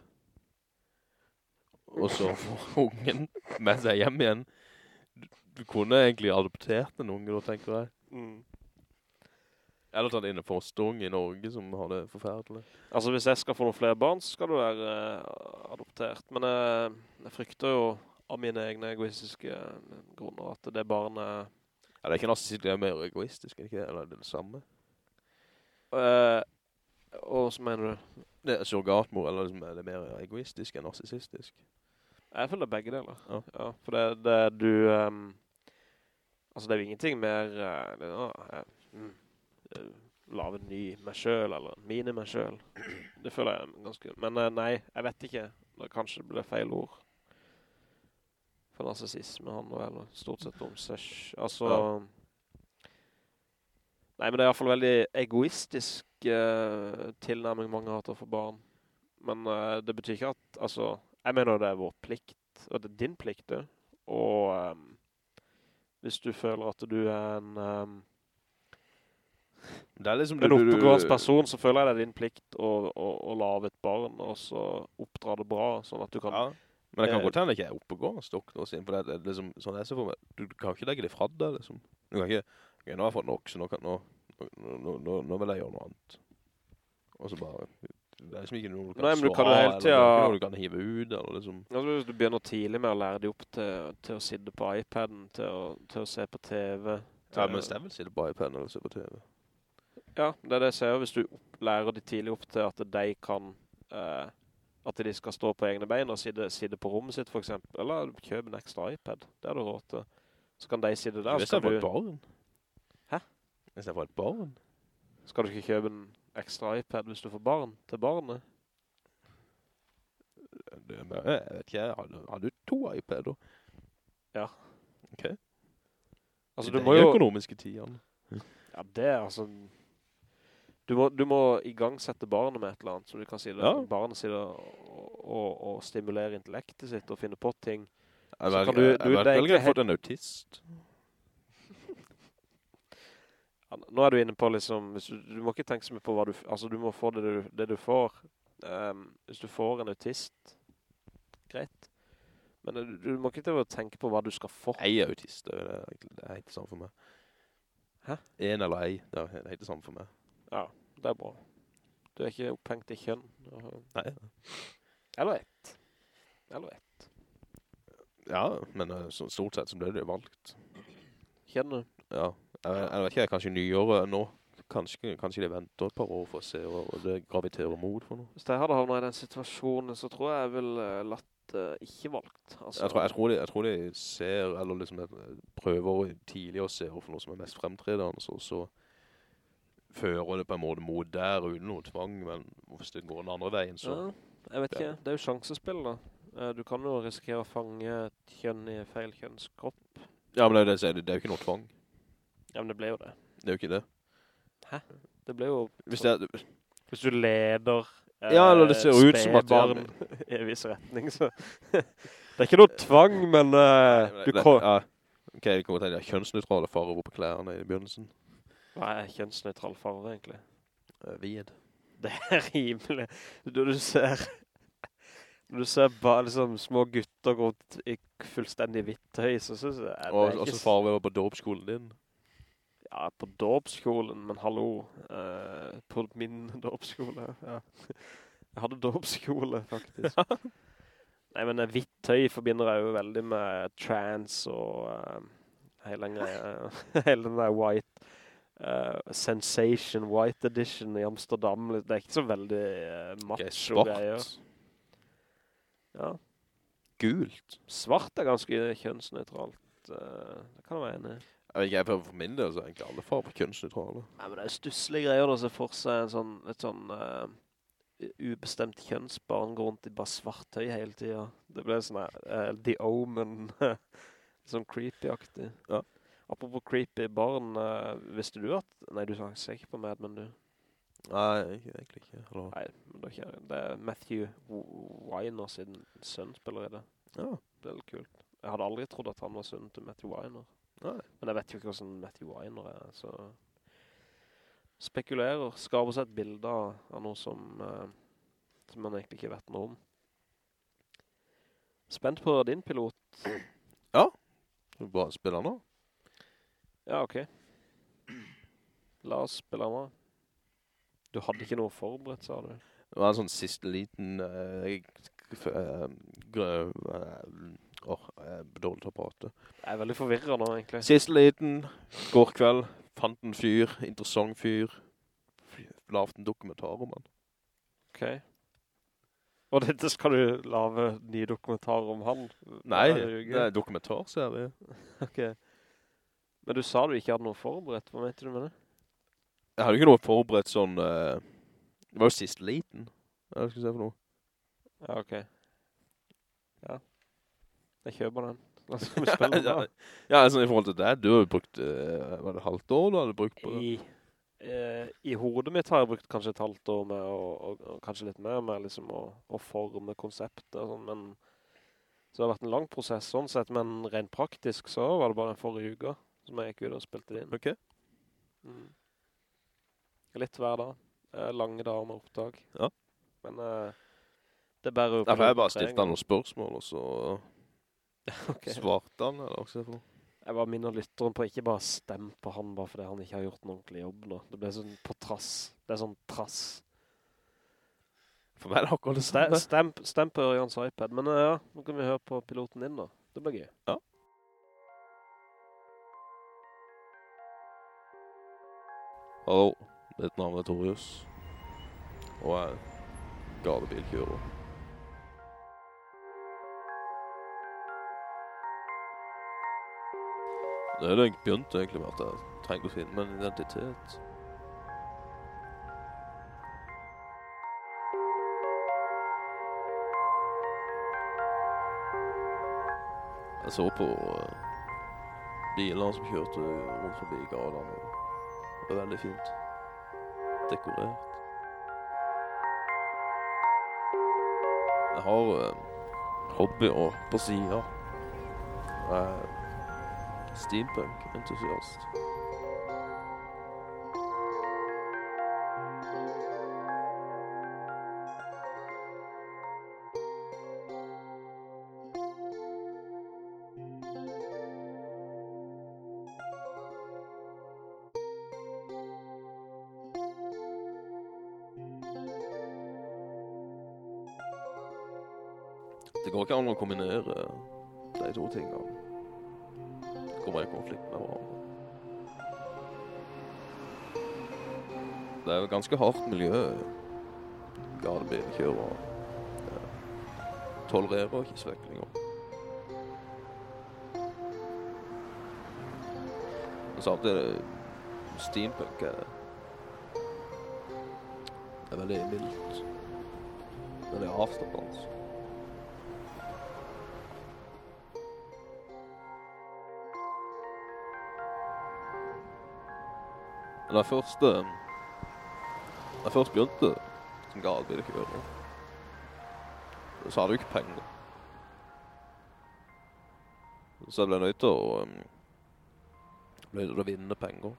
og så få ungen med seg hjem igjen, du, du kunne egentlig adoptert en unge da, tenker jeg. Mm. Eller tatt det inn en fosterung i Norge som har det forferdelig. Altså, hvis jeg skal få noen flere barn, så skal du være uh, adoptert. Men jeg, jeg frykter jo av mine egne egoistiske eh, grunner at det barnet... Ja, det er ikke narsissistisk, det er mer egoistisk, er det ikke det? Eller er det det samme? Uh, og så mener du? Det er surrogatmor, eller liksom, er det mer egoistisk enn narsisistisk? Jeg føler begge deler. Ja. Ja, for det, det du... Um, altså, det er jo ingenting mer... Uh, det, uh, mm, lave en ny meg selv, eller en mini meg selv. Det føler jeg ganske... Men uh, nei, jeg vet ikke. Det kanskje ble feil ord. For narsisisme handler vel stort sett om seg... Altså... Ja. Nei, men det er i hvert fall veldig egoistisk uh, tilnærming mange har til å få barn. Men uh, det betyr ikke at, altså, jeg mener det er vår plikt, og det er din plikt det, og um, hvis du føler at du er en, ehm, Det er liksom... du- en du- oppegående person, så føler jeg det er din plikt å, å, å lave et barn, og så oppdra det bra, sånn at du kan... Ja. Men det kan Eh, godt hende ikke er oppegående stokk for det er liksom, sånn jeg ser for meg, du, du kan ikke legge det fra deg, liksom. Du kan ikke, ok, nå har jeg fått nok, så nå, kan, nå, nå, nå, nå, vil jeg gjøre noe annet. Og så bare, det er liksom ikke noe du kan Nei, men du slå av, eller tiden- det er noe du kan hive ut, eller liksom. Altså, hvis du begynner tidlig med å lære deg opp til, til å sitte på iPaden, til å, til å se på TV. Ja, men jeg vil si det bare i pennen eller se på TV. Ja, det er det jeg ser. Hvis du lærer de tidlig opp til at de kan, eh, at de skal stå på egne bein og sitte, sitte på rommet sitt for eksempel, eller kjøp en ekstra iPad, det har du råd til. Så kan de sitte der, Hvis får skal et barn. Hæ? Hvis jeg får et barn. skal du ikke kjøpe en ekstra iPad hvis du får barn til barnet? Det, jeg vet ikke, har du, har du to iPader? Ja. Ok. Altså, det er jo... økonomiske tidene. Ja, det er altså... Du må, du må i gang sette barnet med et eller annet, så du kan si det. Ja. Barnet sitter og, og, og stimulere intellektet sitt og finne på ting. Jeg velger, kan du- du- jeg er velger å få en autist. Ja, nå er du inne på liksom, du, du må ikke tenke så mye på hva du, altså du må få det du, det du får. Um, hvis du får en autist, greit. Men du, du må ikke til å tenke på hva du skal få. Er autist, det er, det er helt det samme for meg. Hæ? En eller ei, det er helt det samme for meg. Ja, det er bra. Du er ikke opphengt i kjønn. Nei, Eller ett. Eller ett. ja, men eh, så, stort sett så ble det valgt. Kjønnet. Ja, jeg, jeg vet ikke, kanskje nyåret nå. Kanskje, kanskje de venter et par år for å se og det graviterer mot for noe. Hvis jeg hadde havnet i den situasjonen, så tror jeg jeg ville eh, latt eh, ikke valgt. Altså, Jeg tror, jeg, tror de, jeg tror de ser, eller liksom prøver tidlig å se for noe som er mest fremtredende, så, så fører det på en måte mot der uten noe tvang, men hvis det går den andre veien, så... Ja, jeg vet ikke. Det er jo sjansespill da. Eh, Du kan jo risikere å fange et kjønn i feil kjønnskropp. Ja, men det, er det, det, det er jo ikke noe tvang. Ja, men det ble jo det. Det er jo ikke det. Det ble jo... Hvis er, Hvis du leder eh, Ja, eller det ser ut som at- barn [laughs] i en viss retning, så... [laughs] det er ikke noe tvang, men eh, du kan... ja, ok, vi kommer til å kjønnsneutrale farver på klærne i begynnelsen. Hva er kjønnsnøytral farve, egentlig? Hvid. Det er rimelig... Du, du ser... Når du ser bare liksom små gutter gå i fullstendig hvitt høy, så synes jeg... det Og ikke også s- farver på dåpsskolen din. Ja, på dåpsskolen, men hallo. eh, på min dåpsskole, ja. Jeg hadde dåpsskole, faktisk. [laughs] Ja. Nei, men eh, hvitt tøy forbinder jeg jo veldig med trans og uh, hele den greia. [laughs] hele den der white eh, sensation, white edition i Amsterdam. Det er ikke så veldig uh, macho greier. Ja, Gult. svart er ganske kjønnsneutralt. Uh, det kan jeg være enig i. Jeg jeg for min del så er egentlig alle farver kjønnsneutrale. Nei, men det er stusslige greier å se for seg en sånn, et sånn uh, ubestemt kjønnsbarn går rundt i bare svart tøy hele tiden. Det ble sånn her, eh, The Omen, [laughs] sånn creepy-aktig. Ja. Apropos creepy barn, uh, visste du at, nei du sa ikke på Mad Men du. Nei, ikke, egentlig ikke. Eller, Nei, men det er, ikke, det er Matthew Weiner sin sønn spiller i det. ja, Det er litt kult. Jeg hadde aldri trodd at han var sønn til Matthew Weiner. nei. Men jeg vet jo ikke hvordan Matthew Weiner er, så spekulerer, skaper seg et bilde av, av noe som, uh, som man egentlig ikke vet noe om. Spent på din pilot. Ja, du bare spiller nå. Ja, ok. La oss spille med. Du hadde ikke noe forberedt, sa du. Det var en sånn siste liten... Uh, åh, jeg er dårlig til å prate. Jeg er veldig forvirret nå, egentlig. Siste liten, går kveld, fant en fyr, interessant fyr, lavt en dokumentar om han. Ok. Og dette skal du lave nye dokumentarer om han? Nei, det er dokumentarserie. [laughs] Ok. Men du sa du ikke hadde noe forberedt. Hva mente du med det? Jeg hadde ikke noe forberedt sånn... uh, det var jo sist liten. Jeg se for noe? Ja, ok. Ja. Jeg kjøper den. [laughs] La oss [laughs] spille den ja, da. ja, altså i forhold til det, du har jo brukt, uh, var det halvt år du hadde brukt på det? I, uh, I hodet mitt har jeg brukt kanskje et halvt år med, og, og, og kanskje litt mer med liksom å, å forme konseptet og sånn, men så det har vært en lang prosess sånn sett, men rent praktisk så var det bare den forrige uka som jeg gikk ut og spilte det inn. Ok. Mm. Litt hver dag. Eh, lange dager med opptak. Ja. Men eh, det bærer jo Derfor for jeg bare stiftet han noen spørsmål, og så [laughs] Ok. svarte han, eller si for? Jeg bare minner lytteren på ikke bare stemme på han bare fordi han ikke har gjort en ordentlig jobb nå. Det ble sånn på trass. Det er sånn trass. For meg er det akkurat det samme. stem, stem på Ørjans iPad. Men eh, ja, nå kan vi høre på piloten din da. Det blir gøy. Hallo, mitt navn er Torius, og jeg er gadebilkjører. Det er det jeg begynte egentlig med at jeg trengte å finne en identitet. Jeg så på biler bilene som kjørte rundt forbi gatene. Og veldig fint. Dekorert. Jeg har uh, hobbyer på siden. Jeg er steampunk-entusiast. Det går ikke an å kombinere de to tingene. Det kommer i konflikt med hverandre. Det er et ganske hardt miljø. Gadebilkjører. eh, Tolererer ikke sveklinger. Men samtidig, steampunk er, er veldig mildt. Veldig avslappende. Da jeg først, eh, da jeg først begynte som gadebilkjører, så hadde jeg ikke penger. Så jeg ble nødt til å, um, nødt til å vinne penger.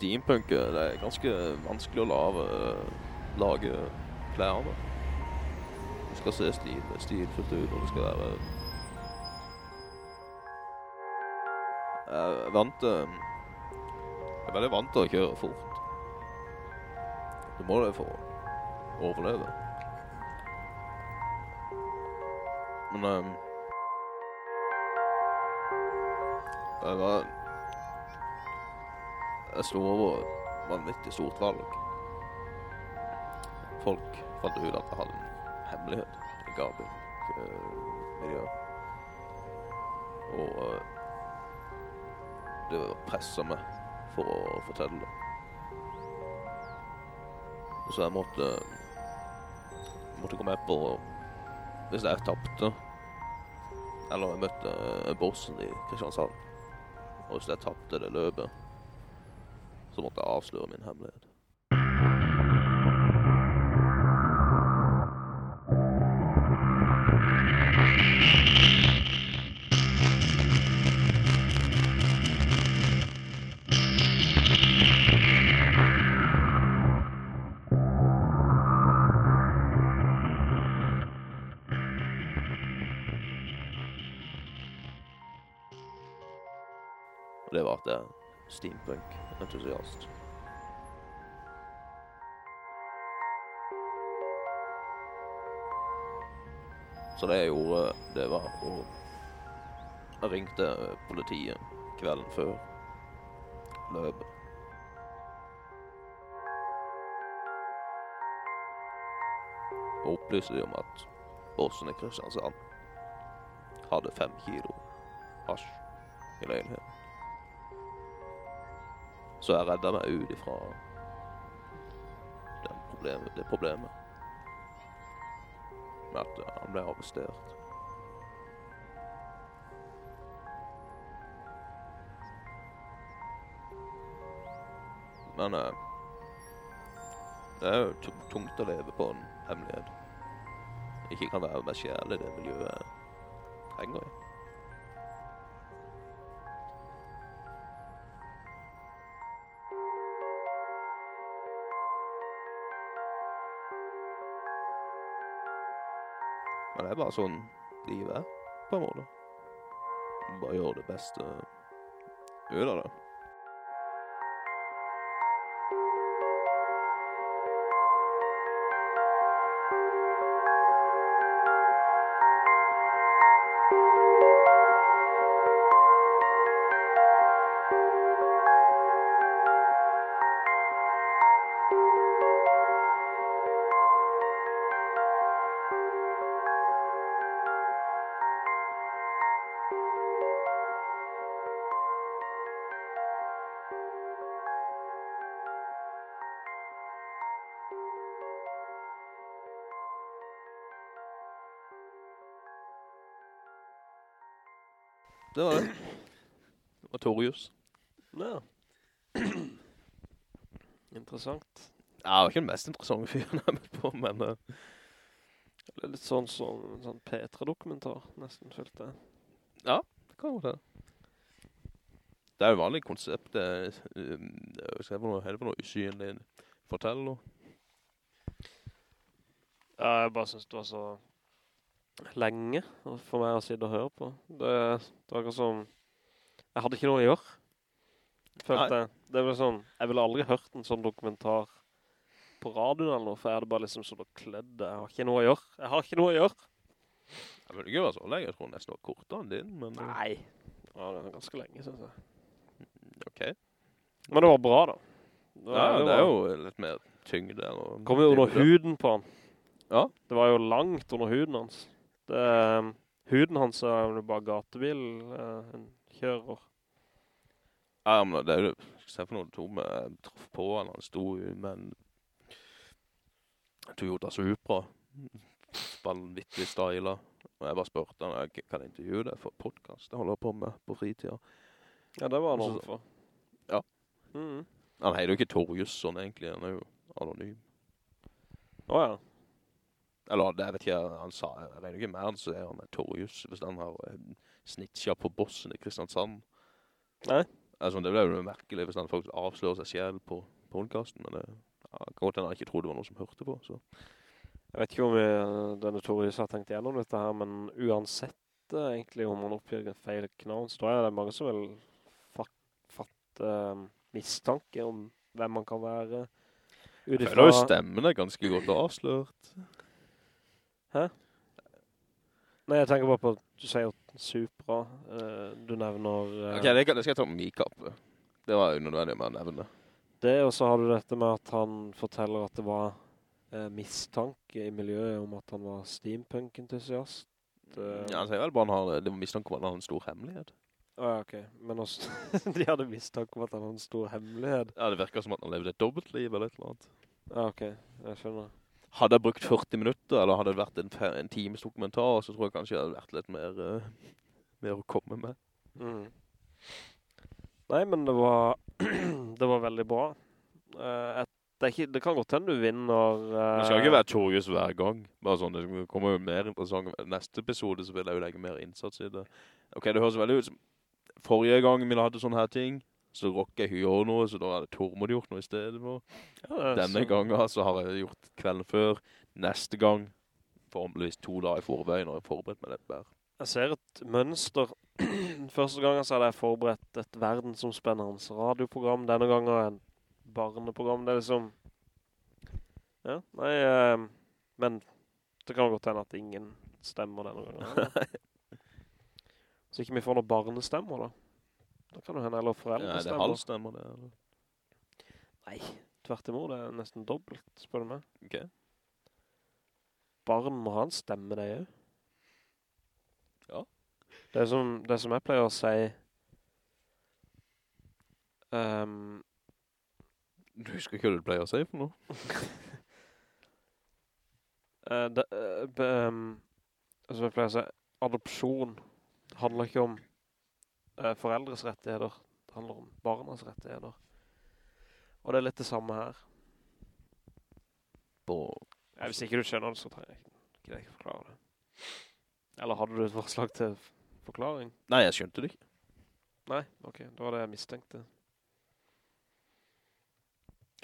Steampunk, eh, det er ganske vanskelig å lave, lage klærne. Det skal se stil, stilfullt ut, og det skal være... Jeg er vant til... Jeg er veldig vant til å kjøre fort. Du må det for å overleve. Men... um, jeg var... Jeg slo over vanvittig stort valg. Folk fant ut at jeg hadde en hemmelighet i Gabi-miljøet. Og eh, det presset meg for å fortelle det. Så jeg måtte, måtte gå med på hvis jeg tappte, eller jeg møtte bossen i Kristiansand, og hvis jeg tappte det løpet, måtte avsløre min hemmelighet. Steampunk-entusiast. Så det jeg gjorde, det var å Jeg ringte politiet kvelden før løpet. Og opplyste de om at bossen i Kristiansand hadde fem kilo hasj i leiligheten. Så jeg redda meg ut ifra problemet, det problemet. Med at han ble arrestert. Men eh, det er jo tungt å leve på en hemmelighet. Ikke kan være meg sjæl i det miljøet jeg henger. Men det er bare sånn livet er, på en måte. Bare gjør det beste ut av det. Det var ikke den mest interessante fyren jeg har møtt på, men uh, Det litt sånn som en sånn P3-dokumentar, nesten følte jeg. Ja, det kan godt være. Det er jo vanlig konsept. Det er, um, hva skal jeg for noe, er det noe usynlig fortell nå? Ja, jeg bare synes det var så lenge for meg å sitte og høre på. Det, det var akkurat som... Jeg hadde ikke noe å gjøre. Følte jeg. Det var sånn... Jeg ville aldri hørt en sånn dokumentar på radioen eller noe, for jeg hadde bare liksom sånn kledd. Jeg har ikke noe å gjøre. Jeg har ikke noe å gjøre. Jeg vil ikke være så lenge, jeg tror nesten det var kortere enn din, men eh, Nei. Ja, det var ganske lenge, synes jeg. ok. Men det var bra da. Det, Ja, det er jo litt mer tyngde. eller- Kom jo under huden på han. Ja. Det var jo langt under huden hans. Det, um, huden hans er jo bare gatebil uh, en kjører. Ja, men det er jo, se for noe to med, jeg traff på han, han sto med en Toyota Supra, vanvittig styler. Og jeg bare spurte han, jeg kan jeg intervjue deg for podcast jeg holder på med på fritida. Ja, det var han også for. Ja. Mhm. Han heter jo ikke Torius sånn egentlig, han er jo anonym. Åja. Eller det vet ikke, han sa, jeg regner ikke mer han, så er han Torius, hvis han har snitsja på bossen i Kristiansand. Nei. Altså, det ble jo merkelig hvis han faktisk avslører seg selv på podcasten, men det godt enn han ikke trodde det var noen som hørte på, så. Jeg vet ikke om vi, denne Torius har tenkt gjennom dette her, men uansett eh, egentlig om han oppgir en feil knavn, så tror jeg det er mange som vil fatte fatt, eh, mistanke om hvem man kan være. Udifra Jeg føler jo stemmen er ganske godt avslørt. Hæ? Nei, jeg tenker bare på, du sier Supra, eh, du nevner... eh, Ok, det, skal jeg ta med Mikap. Det var unødvendig med å nevne. Det, og så har du dette med at han forteller at det var eh, mistanke i miljøet om at han var steampunk-entusiast. Eh, Ja, han sier vel bare han har, det var mistanke om at han hadde en stor hemmelighet. ah, ja, ok. Men også, [laughs] de hadde mistanke om at han hadde en stor hemmelighet. Ja, det virker som at han levde et dobbeltliv eller et eller annet. Ah, ok, jeg skjønner. Hadde jeg brukt 40 minutter, eller hadde det vært en, en times dokumentar, så tror jeg kanskje det hadde vært litt mer, uh, mer å komme med. Mm. Nei, men det var, [clears throat] det var veldig bra. Uh, et, det, ikke, det kan godt hende du vinner... Uh, Det skal ikke være Torjus hver gang. Bare sånn, det kommer jo mer interessant. Neste episode så vil jeg jo legge mer innsats i det. Ok, det høres veldig ut som forrige gang vi hadde sånne her ting, så rocker jeg ikke nå noe, så da hadde Tormod gjort noe i stedet for. ja, Denne så- gangen så har jeg gjort kvelden før. Neste gang, forhåpentligvis to dager i forveien, når jeg forberedt meg litt bedre. Jeg ser et mønster [clears throat] første gangen så hadde jeg forberedt et verdensomspennende radioprogram. Denne gangen en barneprogram. Det er liksom... Ja, nei, eh, men det kan godt hende at ingen stemmer denne gangen. [laughs] så ikke vi får noen barnestemmer da. Da kan det hende, eller Ja, det er halvstemmer det. eller? Nei, tvert imot, det er nesten dobbelt, spør du meg. Ok. Barn må ha en stemme, det jo. Det som, det som jeg pleier å si, um, Du husker ikke hva du pleier å si for noe? uh, [laughs] det, uh, be, um, som jeg pleier å si, adopsjon handler ikke om uh, foreldres rettigheter, det handler om barnas rettigheter. Og det er litt det samme her. På... Ja, hvis ikke du skjønner det, så trenger jeg ikke, ikke, ikke forklare det. Eller hadde du et forslag til forklaring? Nei, jeg skjønte det ikke. Nei, ok, det var det jeg mistenkte.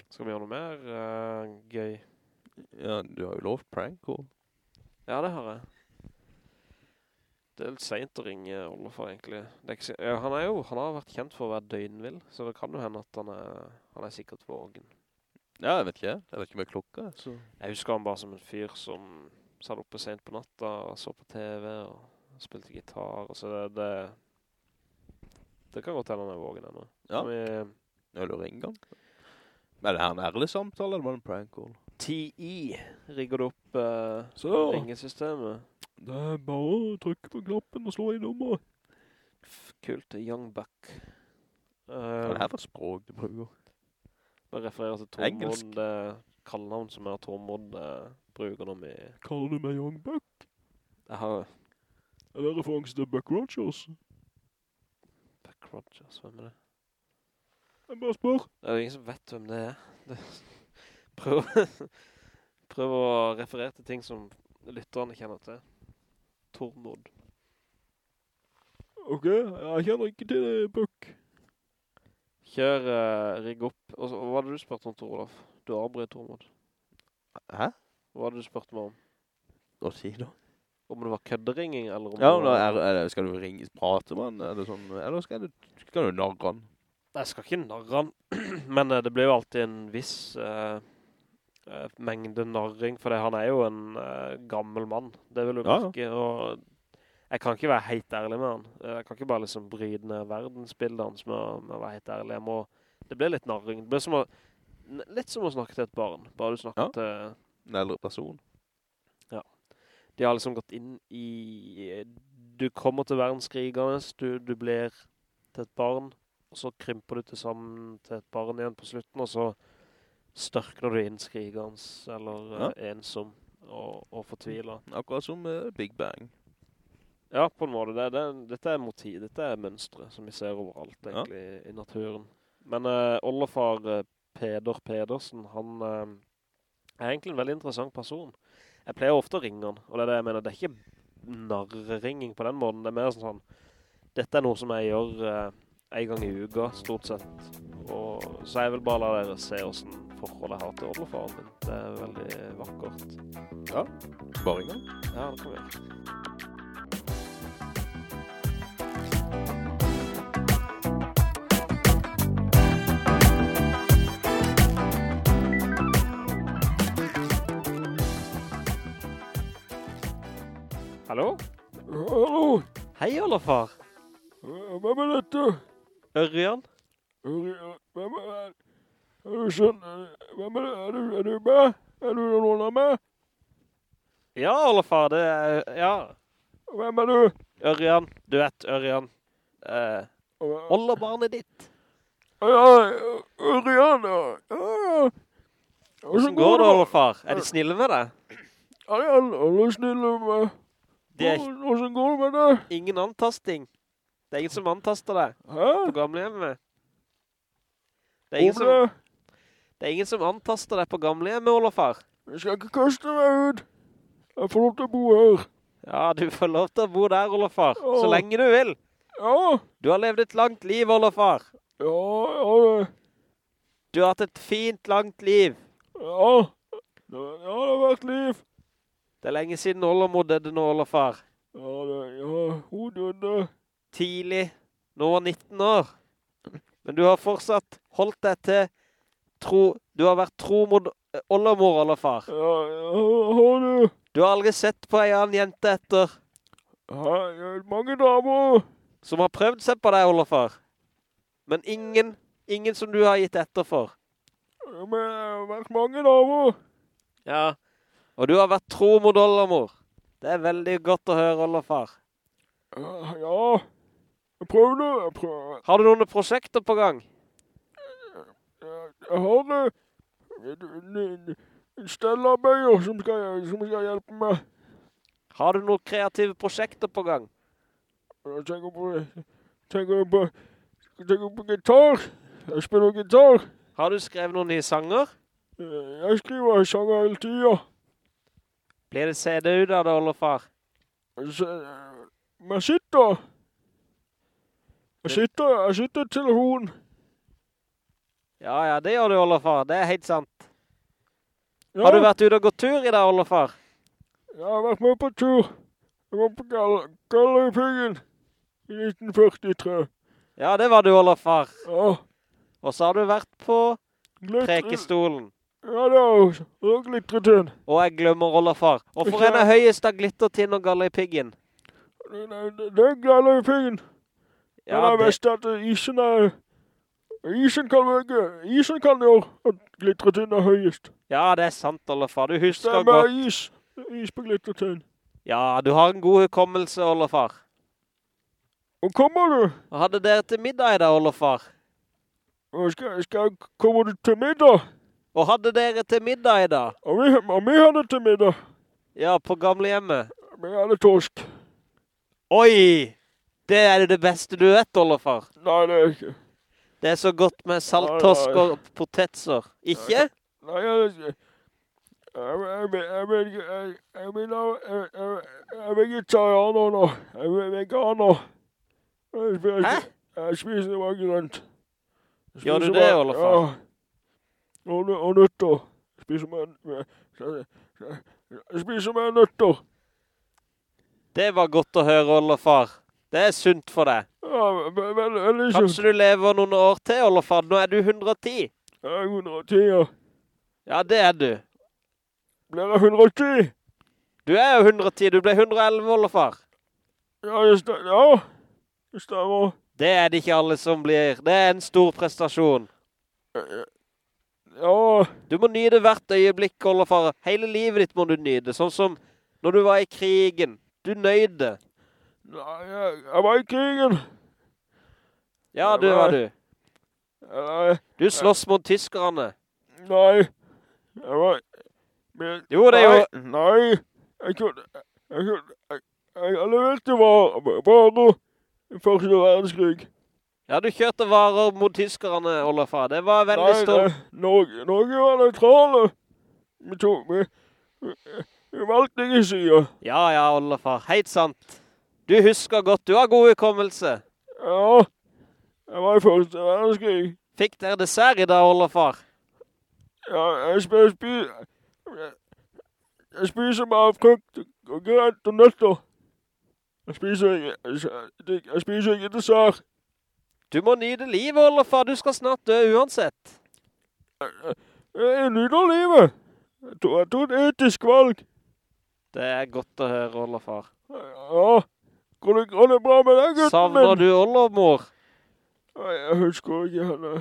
Skal vi gjøre noe mer uh, gøy? Ja, du har jo lov prank call. Ja, det har jeg. Det er litt sent å ringe Oliver, egentlig. Er ikke, ja, han, er jo, han har vært kjent for å være døgnvill, så det kan jo hende at han er, han er sikkert vågen. Ja, jeg vet ikke. Jeg vet ikke med klokka, så... Jeg husker han bare som en fyr som satt oppe sent på natta og så på TV og spilte gitar, og så det, det, det kan godt hende han er vågen ennå. Ja, Vi, er vil jo ringe han. Men er det her en ærlig samtale, eller var det en prank call? TI rigger det opp uh, Så, ringesystemet. det er bare å trykke på knappen og slå i nummer. Kult, Young Buck. Hva er det Uh, her for språk du bruker? bare refererer til Tormod, Engelsk. det kallnavn som er Tormod uh, bruker noe vi... Kaller du meg Young Buck? Jeg har Er det referanse til Buck Rogers? Buck Rogers, hvem er det? Jeg bare spør. Det er jo ingen som vet hvem det er. Det, [laughs] prøv, [laughs] prøv å referere til ting som lytterne kjenner til. Tormod. Ok, jeg kjenner ikke til det, Buck. Kjør uh, rigg opp. Og så, hva hadde du spurt om, Tor Olof? Du avbryter Tormod. Hæ? Hva hadde du spurt meg om? Hva sier du? Om det var kødderinging, eller om Ja, det var... er, er skal du ringe, prate med han, eller sånn, eller skal du, skal du narre han? Jeg skal ikke narre han, [clears throat] men eh, det blir jo alltid en viss uh, uh, mengde narring, for han er jo en uh, gammel mann. Det vil du Ja, merke, og jeg kan ikke være helt ærlig med han. Jeg kan ikke bare liksom bryde ned verdensbildet hans med, med å være helt ærlig. Må, det blir litt narring. Det blir som å, litt som å snakke til et barn, bare du snakker Ja. til... En eldre person? De har liksom gått inn i... Du kommer til verdenskrigene, du, du blir til et barn, og så krymper du til sammen til et barn igjen på slutten, og så størkner du inn skrigernes, eller Ja. eh, ensom og, og fortviler. Akkurat som uh, Big Bang. Ja, på en måte. Det, det, dette er motiv, dette er mønstre som vi ser overalt, Ja. egentlig, i naturen. Men uh, oldefar uh, Peder Pedersen, han uh, er egentlig en veldig interessant person. Jeg pleier ofte å ringe han, og det er det jeg mener. Det er ikke narreringing på den måten. Det er mer sånn sånn, dette er noe som jeg gjør eh, en gang i uka, stort sett. Og så jeg vil bare la dere se hvordan forholdet jeg har til oldefaren min. Det er veldig vakkert. Ja, bare ring han. Ja, det kan vi gjøre. Hallo? Hallo, Hei, oldefar. hvem er dette? Ørjan? Hvem er Er du skjønn... Hvem er det? Er du, er du med? Er du noen av meg? Ja, oldefar, det er... Ja, Hvem er du? Ørjan. Du vet, Ørjan. Eh, oldebarnet ditt. Ja, Ørjan, ja. ja. Hvordan går det, oldefar? Er de snille med deg? Ja, de er alle, snille med De er Hvordan går det med det? ingen antasting. Det er ingen som antaster deg Hæ? på gamlehjemmet. Det er ingen som... Det er ingen som antaster deg på gamlehjemmet, oldefar. jeg skal ikke kaste meg ut. Jeg får lov til å bo her. Ja, du får lov til å bo der, oldefar. Så lenge du vil. Ja, Du har levd et langt liv, oldefar. ja, ja, det. Du har hatt et fint, langt liv. Ja, ja, det har vært liv. Det er lenge siden Oldermo døde nå, oldefar. Ja, det, ja, hun døde. tidlig, nå var 19 år. Men du har fortsatt holdt deg til tro, du har vært tro mot eh, oldemor, oldefar. Ja, ja, har du? Du har aldri sett på en annen jente etter, Ja, mange damer. som har prøvd seg på deg, oldefar. Men ingen, ingen som du har gitt etter for. Men det har vært mange damer. Ja. Og du har vært tro mot oldemor. Det er veldig godt å høre, oldefar. Ja, ja. Jeg prøvde, jeg prøvde. Har du noen prosjekter på gang? Jeg, jeg har det. En, stellarbeider som som skal hjelpe meg. Har du noen kreative prosjekter på gang? Jeg tenker på, tenker på, tenker på gitar. Jeg spiller gitar. Har du skrevet noen nye sanger? Jeg skriver sanger hele tiden. Blir det CD ut av det, oldefar? Man sitter. Jeg sitter, jeg sitter i telefonen. Ja, ja, det gjør du, oldefar. Det er helt sant. Ja, Har du vært ute og gått tur i dag, oldefar? Jeg har vært med på tur. Jeg var på Gall- Galdhøpiggen i 1943. Ja, det var du, oldefar. Ja. Og så har du vært på prekestolen. Ja, det jeg og glitretinn. Og jeg glemmer oldefar. Og for en er høyeste av glittertinn og galler Det, piggen? det er Galdhøpiggen. Ja, Ja, det det, beste at isen er... Isen kan ikke... Isen kan gjøre at glitretinn er høyest. ja, det er sant, oldefar. Du Det husker er med is. Is på glitretinn. Ja, du har en god hukommelse, oldefar. Og kommer du? Hva hadde dere til middag i dag, oldefar? Skal, skal, kommer du til middag? Og hadde dere til middag i dag? Og vi, og vi hadde til middag. Ja, på gamlehjemmet. Vi hadde torsk. Oi! Det er det beste du vet, Ollefar. Nei, det er ikke. Det er så godt med salttorsk og potetser. Ikke? Nei, jeg, vet ikke, jeg, er vegetarianer nå. Jeg er veganer. Jeg, spiser- Hæ? Jeg spiser bare grønt. Gjør du det, Ollefar? Ja. Og, og nøtter. Spiser med, spiser med nøtter. Det var godt å høre, Ollefar. Det er sunt for deg. Ja, veldig, ve- veldig sunt. Kanskje du lever noen år til, Ollefar. Nå er du 110. Jeg er 110, ja. Ja, det er du. Blir jeg 110? Du er jo 110. Du ble 111, Ollefar. Ja, det stemmer. Ja, det stemmer. Det er det ikke alle som blir. Det er en stor prestasjon. Ja, Du må nyde hvert øyeblikk, oldefar. Hele livet ditt må du nyde. Sånn som når du var i krigen. Du nøyde nei, jeg, jeg var i krigen. Ja, du var du. Nei, Du slåss mot tyskerne. nei, jeg var... Men, Jo, det er jo- Nei, jeg kunne... Jeg kunne... Jeg, jeg leverte varer varer i første verdenskrig. Ja, du kjørte varer mot tyskerne, oldefar. Det var veldig nei, Norge, Norge var nøytrale. Vi tok... Vi, vi, valgte ikke side. Ja, ja, oldefar. Helt sant. Du husker godt. Du har god hukommelse. Ja, jeg var i første verdenskrig. Fikk dere dessert i dag, Olafar? Ja, jeg spiser, spiser, jeg, jeg spiser bare frukt og grønt og nøtter. Jeg spiser ikke, jeg, jeg spiser ikke dessert. Du må nyte livet, oldefar. Du skal snart dø uansett. Jeg nyter livet. Jeg tog, jeg tog et etisk valg. Det er godt å høre, Olofar. Ja, går det, går det bra med deg, gutten Savner min? du mor? Nei, Jeg husker ikke henne.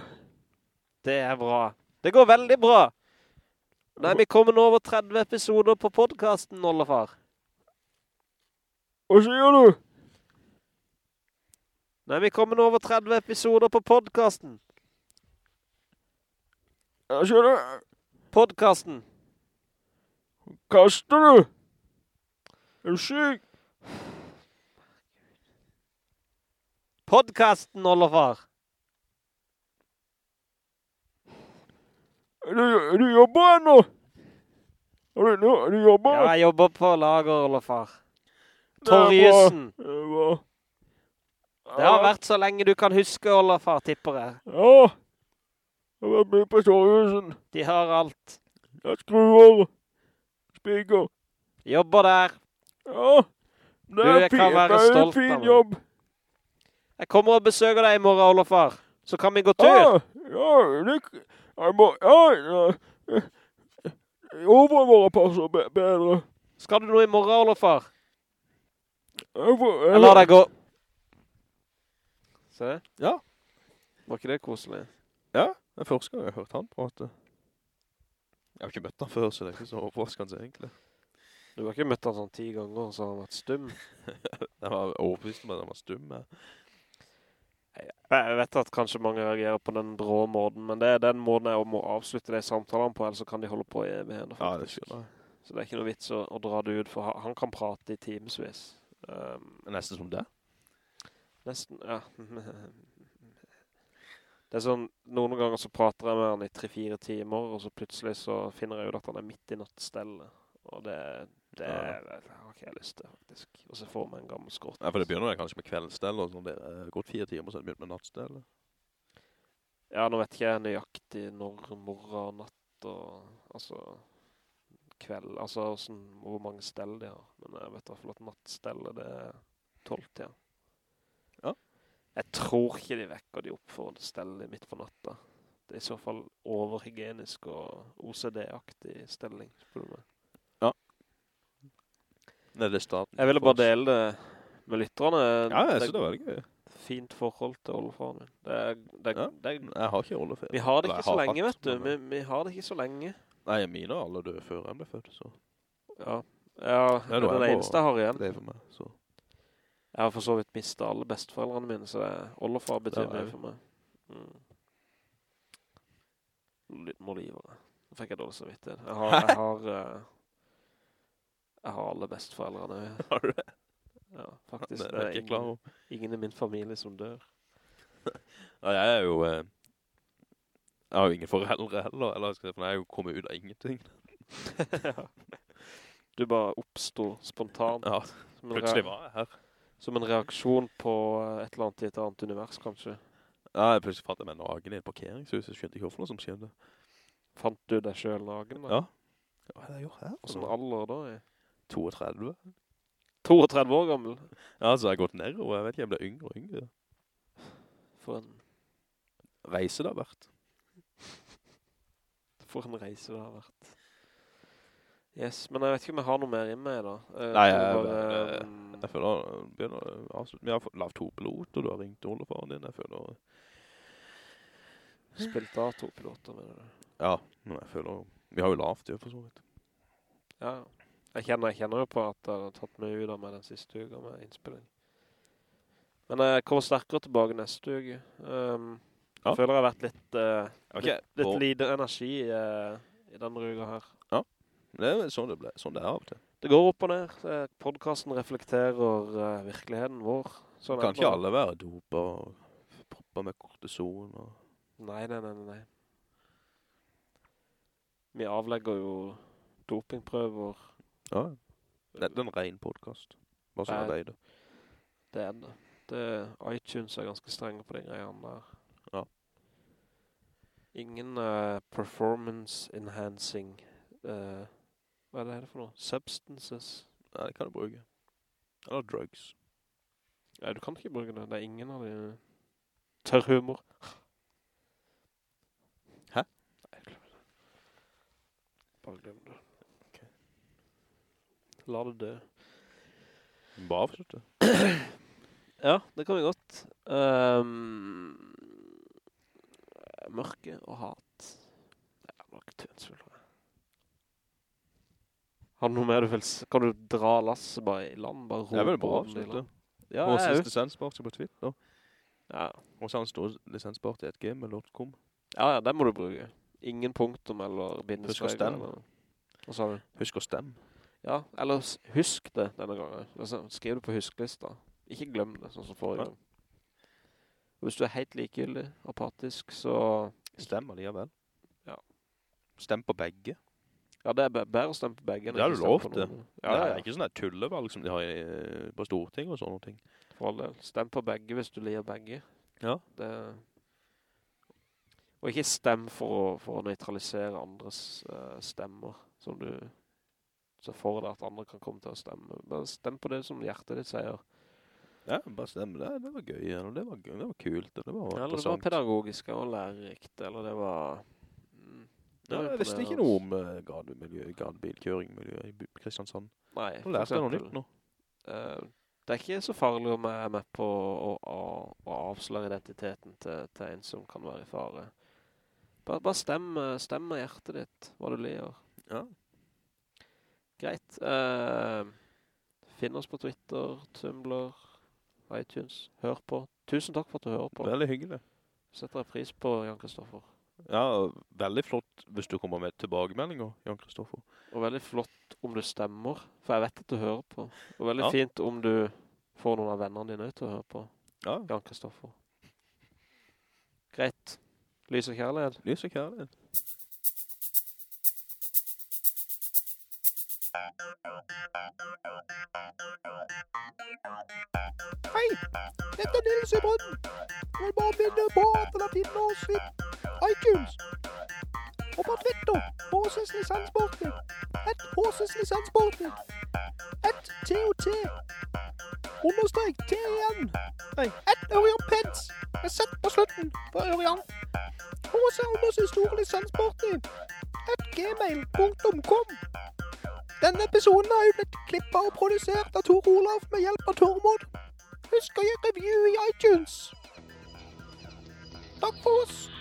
Det er bra. Det går veldig bra. Nei, vi kommer nå over 30 episoder på podcasten, oldefar. Hva sier du? Nei, vi kommer nå over 30 episoder på podcasten. Jeg skjønner. Podcasten. Kaster du? Er du syk? Podcasten, Ollefar. Er du, er du jobber ennå? Er du, er du jobber? Ja, jeg jobber på lager, oldefar. Det er bra. Det er bra. Det har vært så lenge du kan huske, oldefar, tipper jeg. Ja. Jeg har vært med på Torjussen. De har alt. Jeg har skruer. Spiker. Jobber der. Ja. Det Du, er, jeg fin, det er en fin jobb. Jeg kommer og besøker deg i morgen, Ollefar. Så kan vi gå tur. Ja, ja, jeg må, ja, ja, overmorgen passer be- bedre. Skal du noe i morgen, Ollefar? Jeg jeg, Jeg lar deg gå. Se. Ja. Var ikke det koselig? Ja, det er første gang jeg har hørt han prate. Jeg har ikke møtt han før, så det er ikke så overraskende egentlig. Du har ikke møtt han sånn ti ganger, så har han vært stum. [laughs] Jeg var overbevist om at han var stum. jeg. Jeg vet at kanskje mange reagerer på den brå måten, men det er den måten jeg må avslutte de samtalene på, ellers så kan de holde på i evigheter, Ja, det skjønner jeg. Så det er ikke noe vits å, å dra det ut, for han, kan prate i timesvis. Um, Nesten som det. Nesten, ja. [laughs] Det er sånn, noen ganger så prater jeg med han i 3-4 timer, og så plutselig så finner jeg jo at han er midt i nattstellet. Og det, det, Ja. det har ikke jeg lyst til, faktisk. Og så får man en gammel skort. Ja, for det begynner kanskje med kveldsstell, og sånn. Det er gått fire timer, så er det begynt med nattstell. Ja, nå vet ikke jeg nøyaktig når morgen og natt og, altså, kveld, altså sånn, hvor mange stell de har. Men jeg vet i hvert fall at nattstellet det er 12 tida. Ja. Jeg tror ikke de vekker de opp for å stelle midt på natta. Det er i så fall overhygienisk og OCD-aktig stelling, spør du meg. Ja. Nede i staten. Jeg ville bare dele det med lytterne. Ja, jeg synes det var gøy. fint forhold til oldefaren min. Det er, det er, Ja. det er, Jeg har ikke rolleferie. vi har det ikke jeg så lenge, hatt, vet du. Vi, vi har det ikke så lenge. Nei, mine er alle døde før jeg ble født, så Ja, ja det er er det eneste jeg har igjen. det er for meg. Jeg har for så vidt mistet alle besteforeldrene mine, så oldefar betyr mye for meg. Mm. Litt må livet. Nå fikk jeg dårlig samvittighet. Jeg har, jeg har, [laughs] eh, jeg har alle besteforeldrene. [laughs] Har du det? Ja, faktisk. Det er ikke klar over. ingen i min familie som dør. [laughs] Ja, jeg er jo... eh, Jeg har jo ingen foreldre heller, eller jeg er jo kommet ut av ingenting. Du bare oppstod spontant. Ja, plutselig var jeg her. Som en reaksjon på eh, et eller annet i et annet univers, kanskje. Ja, jeg plutselig fant jeg meg nagen i et parkeringshus, jeg skjønte ikke hvorfor noe som skjedde. Fant du deg selv nagen? Da? Ja. Hva er det jeg gjorde her? Hvordan alder da? Jeg? 32? 32 år gammel? Ja, så jeg har gått og jeg vet ikke, jeg ble yngre og yngre. For en, Reise det har vært. for en reise det har vært. Yes, men jeg vet ikke om jeg har noe mer i meg da. Eh, Nei, jeg- bare, jeg- mm, Jeg føler, jeg begynner. Vi har lavt to piloter, du har ringt oldefaren din, jeg føler... spilt av to piloter, mener du? Ja, men jeg føler... Vi har jo lavt, jo, for så vidt. Ja, ja. Jeg kjenner, jeg kjenner jo på at jeg har tatt meg ut av meg den siste uka med innspilling. Men jeg kommer sterkere tilbake neste uke. Um, Ja. Jeg føler jeg har vært litt, uh, okay. litt, litt lite energi uh, i denne uka her. Det er sånn det, ble, sånn det er av og til. Det går opp og ned. Eh, Podcasten reflekterer uh, virkeligheten vår. Sånn kan ikke alle være dopa og proppa med kortison og... Nei, nei, nei, nei. Vi avlegger jo dopingprøver. Ja, det er en ren podcast. Hva som er det vet det. Det er det. det. iTunes er ganske strenge på de greiene der. Ja. Ingen uh, performance enhancing eh, Hva er det her for noe? Substances. Nei, det kan du bruke. Eller drugs. Nei, du kan ikke bruke det. Det er ingen av de Tørrhumor. Hæ? Nei, glem det. Bare glem det. La det dø. Bare avslutte. Ja, det kan vi godt. Um, mørke og hat. Det er nok tønsfull, jeg. Har du noe mer du vil Kan du dra lasset bare i land? Bare ro på vel bare avslutte. Ja, Vår jeg siste lisensparty på Twitter. Ja. Og så har han stor i et gmail.com. ja, ja, det må du bruke. Ingen punktum eller bindestrek. Husk å stemme. Hva sa du? Husk å stemme. Ja, eller husk det denne gangen. Skriv det på husklista. Ikke glem det, sånn som forrige Ja. gang. Hvis du er helt likegyldig, apatisk, så... Stem alligevel. Ja. Stem på begge. Ja, det er be- bedre å stemme på begge. Det har jo du lov til. Ja, det er ikke sånne tullevalg som de har i, på Storting og sånne ting. for all del. Stem på begge hvis du liker begge. Ja. Det... Og ikke stem for å, for å nøytralisere andres uh, stemmer, som du så for deg at andre kan komme til å stemme. Bare stem på det som hjertet ditt sier. Ja, bare stem det. Det var gøy, eller det var, gøy, det var kult, det var Eller det var pedagogisk og lærerikt, eller det var... Ja, jeg visste ikke noe om uh, gademiljø, gadebilkjøringmiljø i Kristiansand. Nei, Nå lærte jeg noe nytt nå. Uh, det er ikke så farlig om jeg er med på å, å, å avsløre identiteten til, til en som kan være i fare. Bare, bare stem, eh, stem med hjertet ditt, hva du liker. Ja. Greit. Uh, finn oss på Twitter, Tumblr, iTunes. Hør på. Tusen takk for at du hører på. Veldig hyggelig. Setter jeg pris på, Jan Kristoffer. Ja, veldig flott hvis du kommer med tilbakemeldinger, Jan Kristoffer. Og veldig flott om du stemmer, for jeg vet at du hører på. Og veldig Ja. fint om du får noen av vennene dine til å høre på. Ja, Jan Kristoffer. Greit. Lys og kjærlighet. lys og kjærlighet. Hei, dette er Nils i Brønnen. Jeg vil bare minne på at det finner inne oss i iTunes. Og på Twitter, HCs lisenspartner. Et HCs lisenspartner. Et TOT. Understrek T-igjen. Nei, et Ørjan Pence. Med Z på slutten på Ørjan. HC Anders store lisenspartner. Et gmail.com. Denne episoden har jo blitt klippet og produsert av Tor Olav med hjelp av Tormod. Husk å gi review i iTunes. Takk for oss.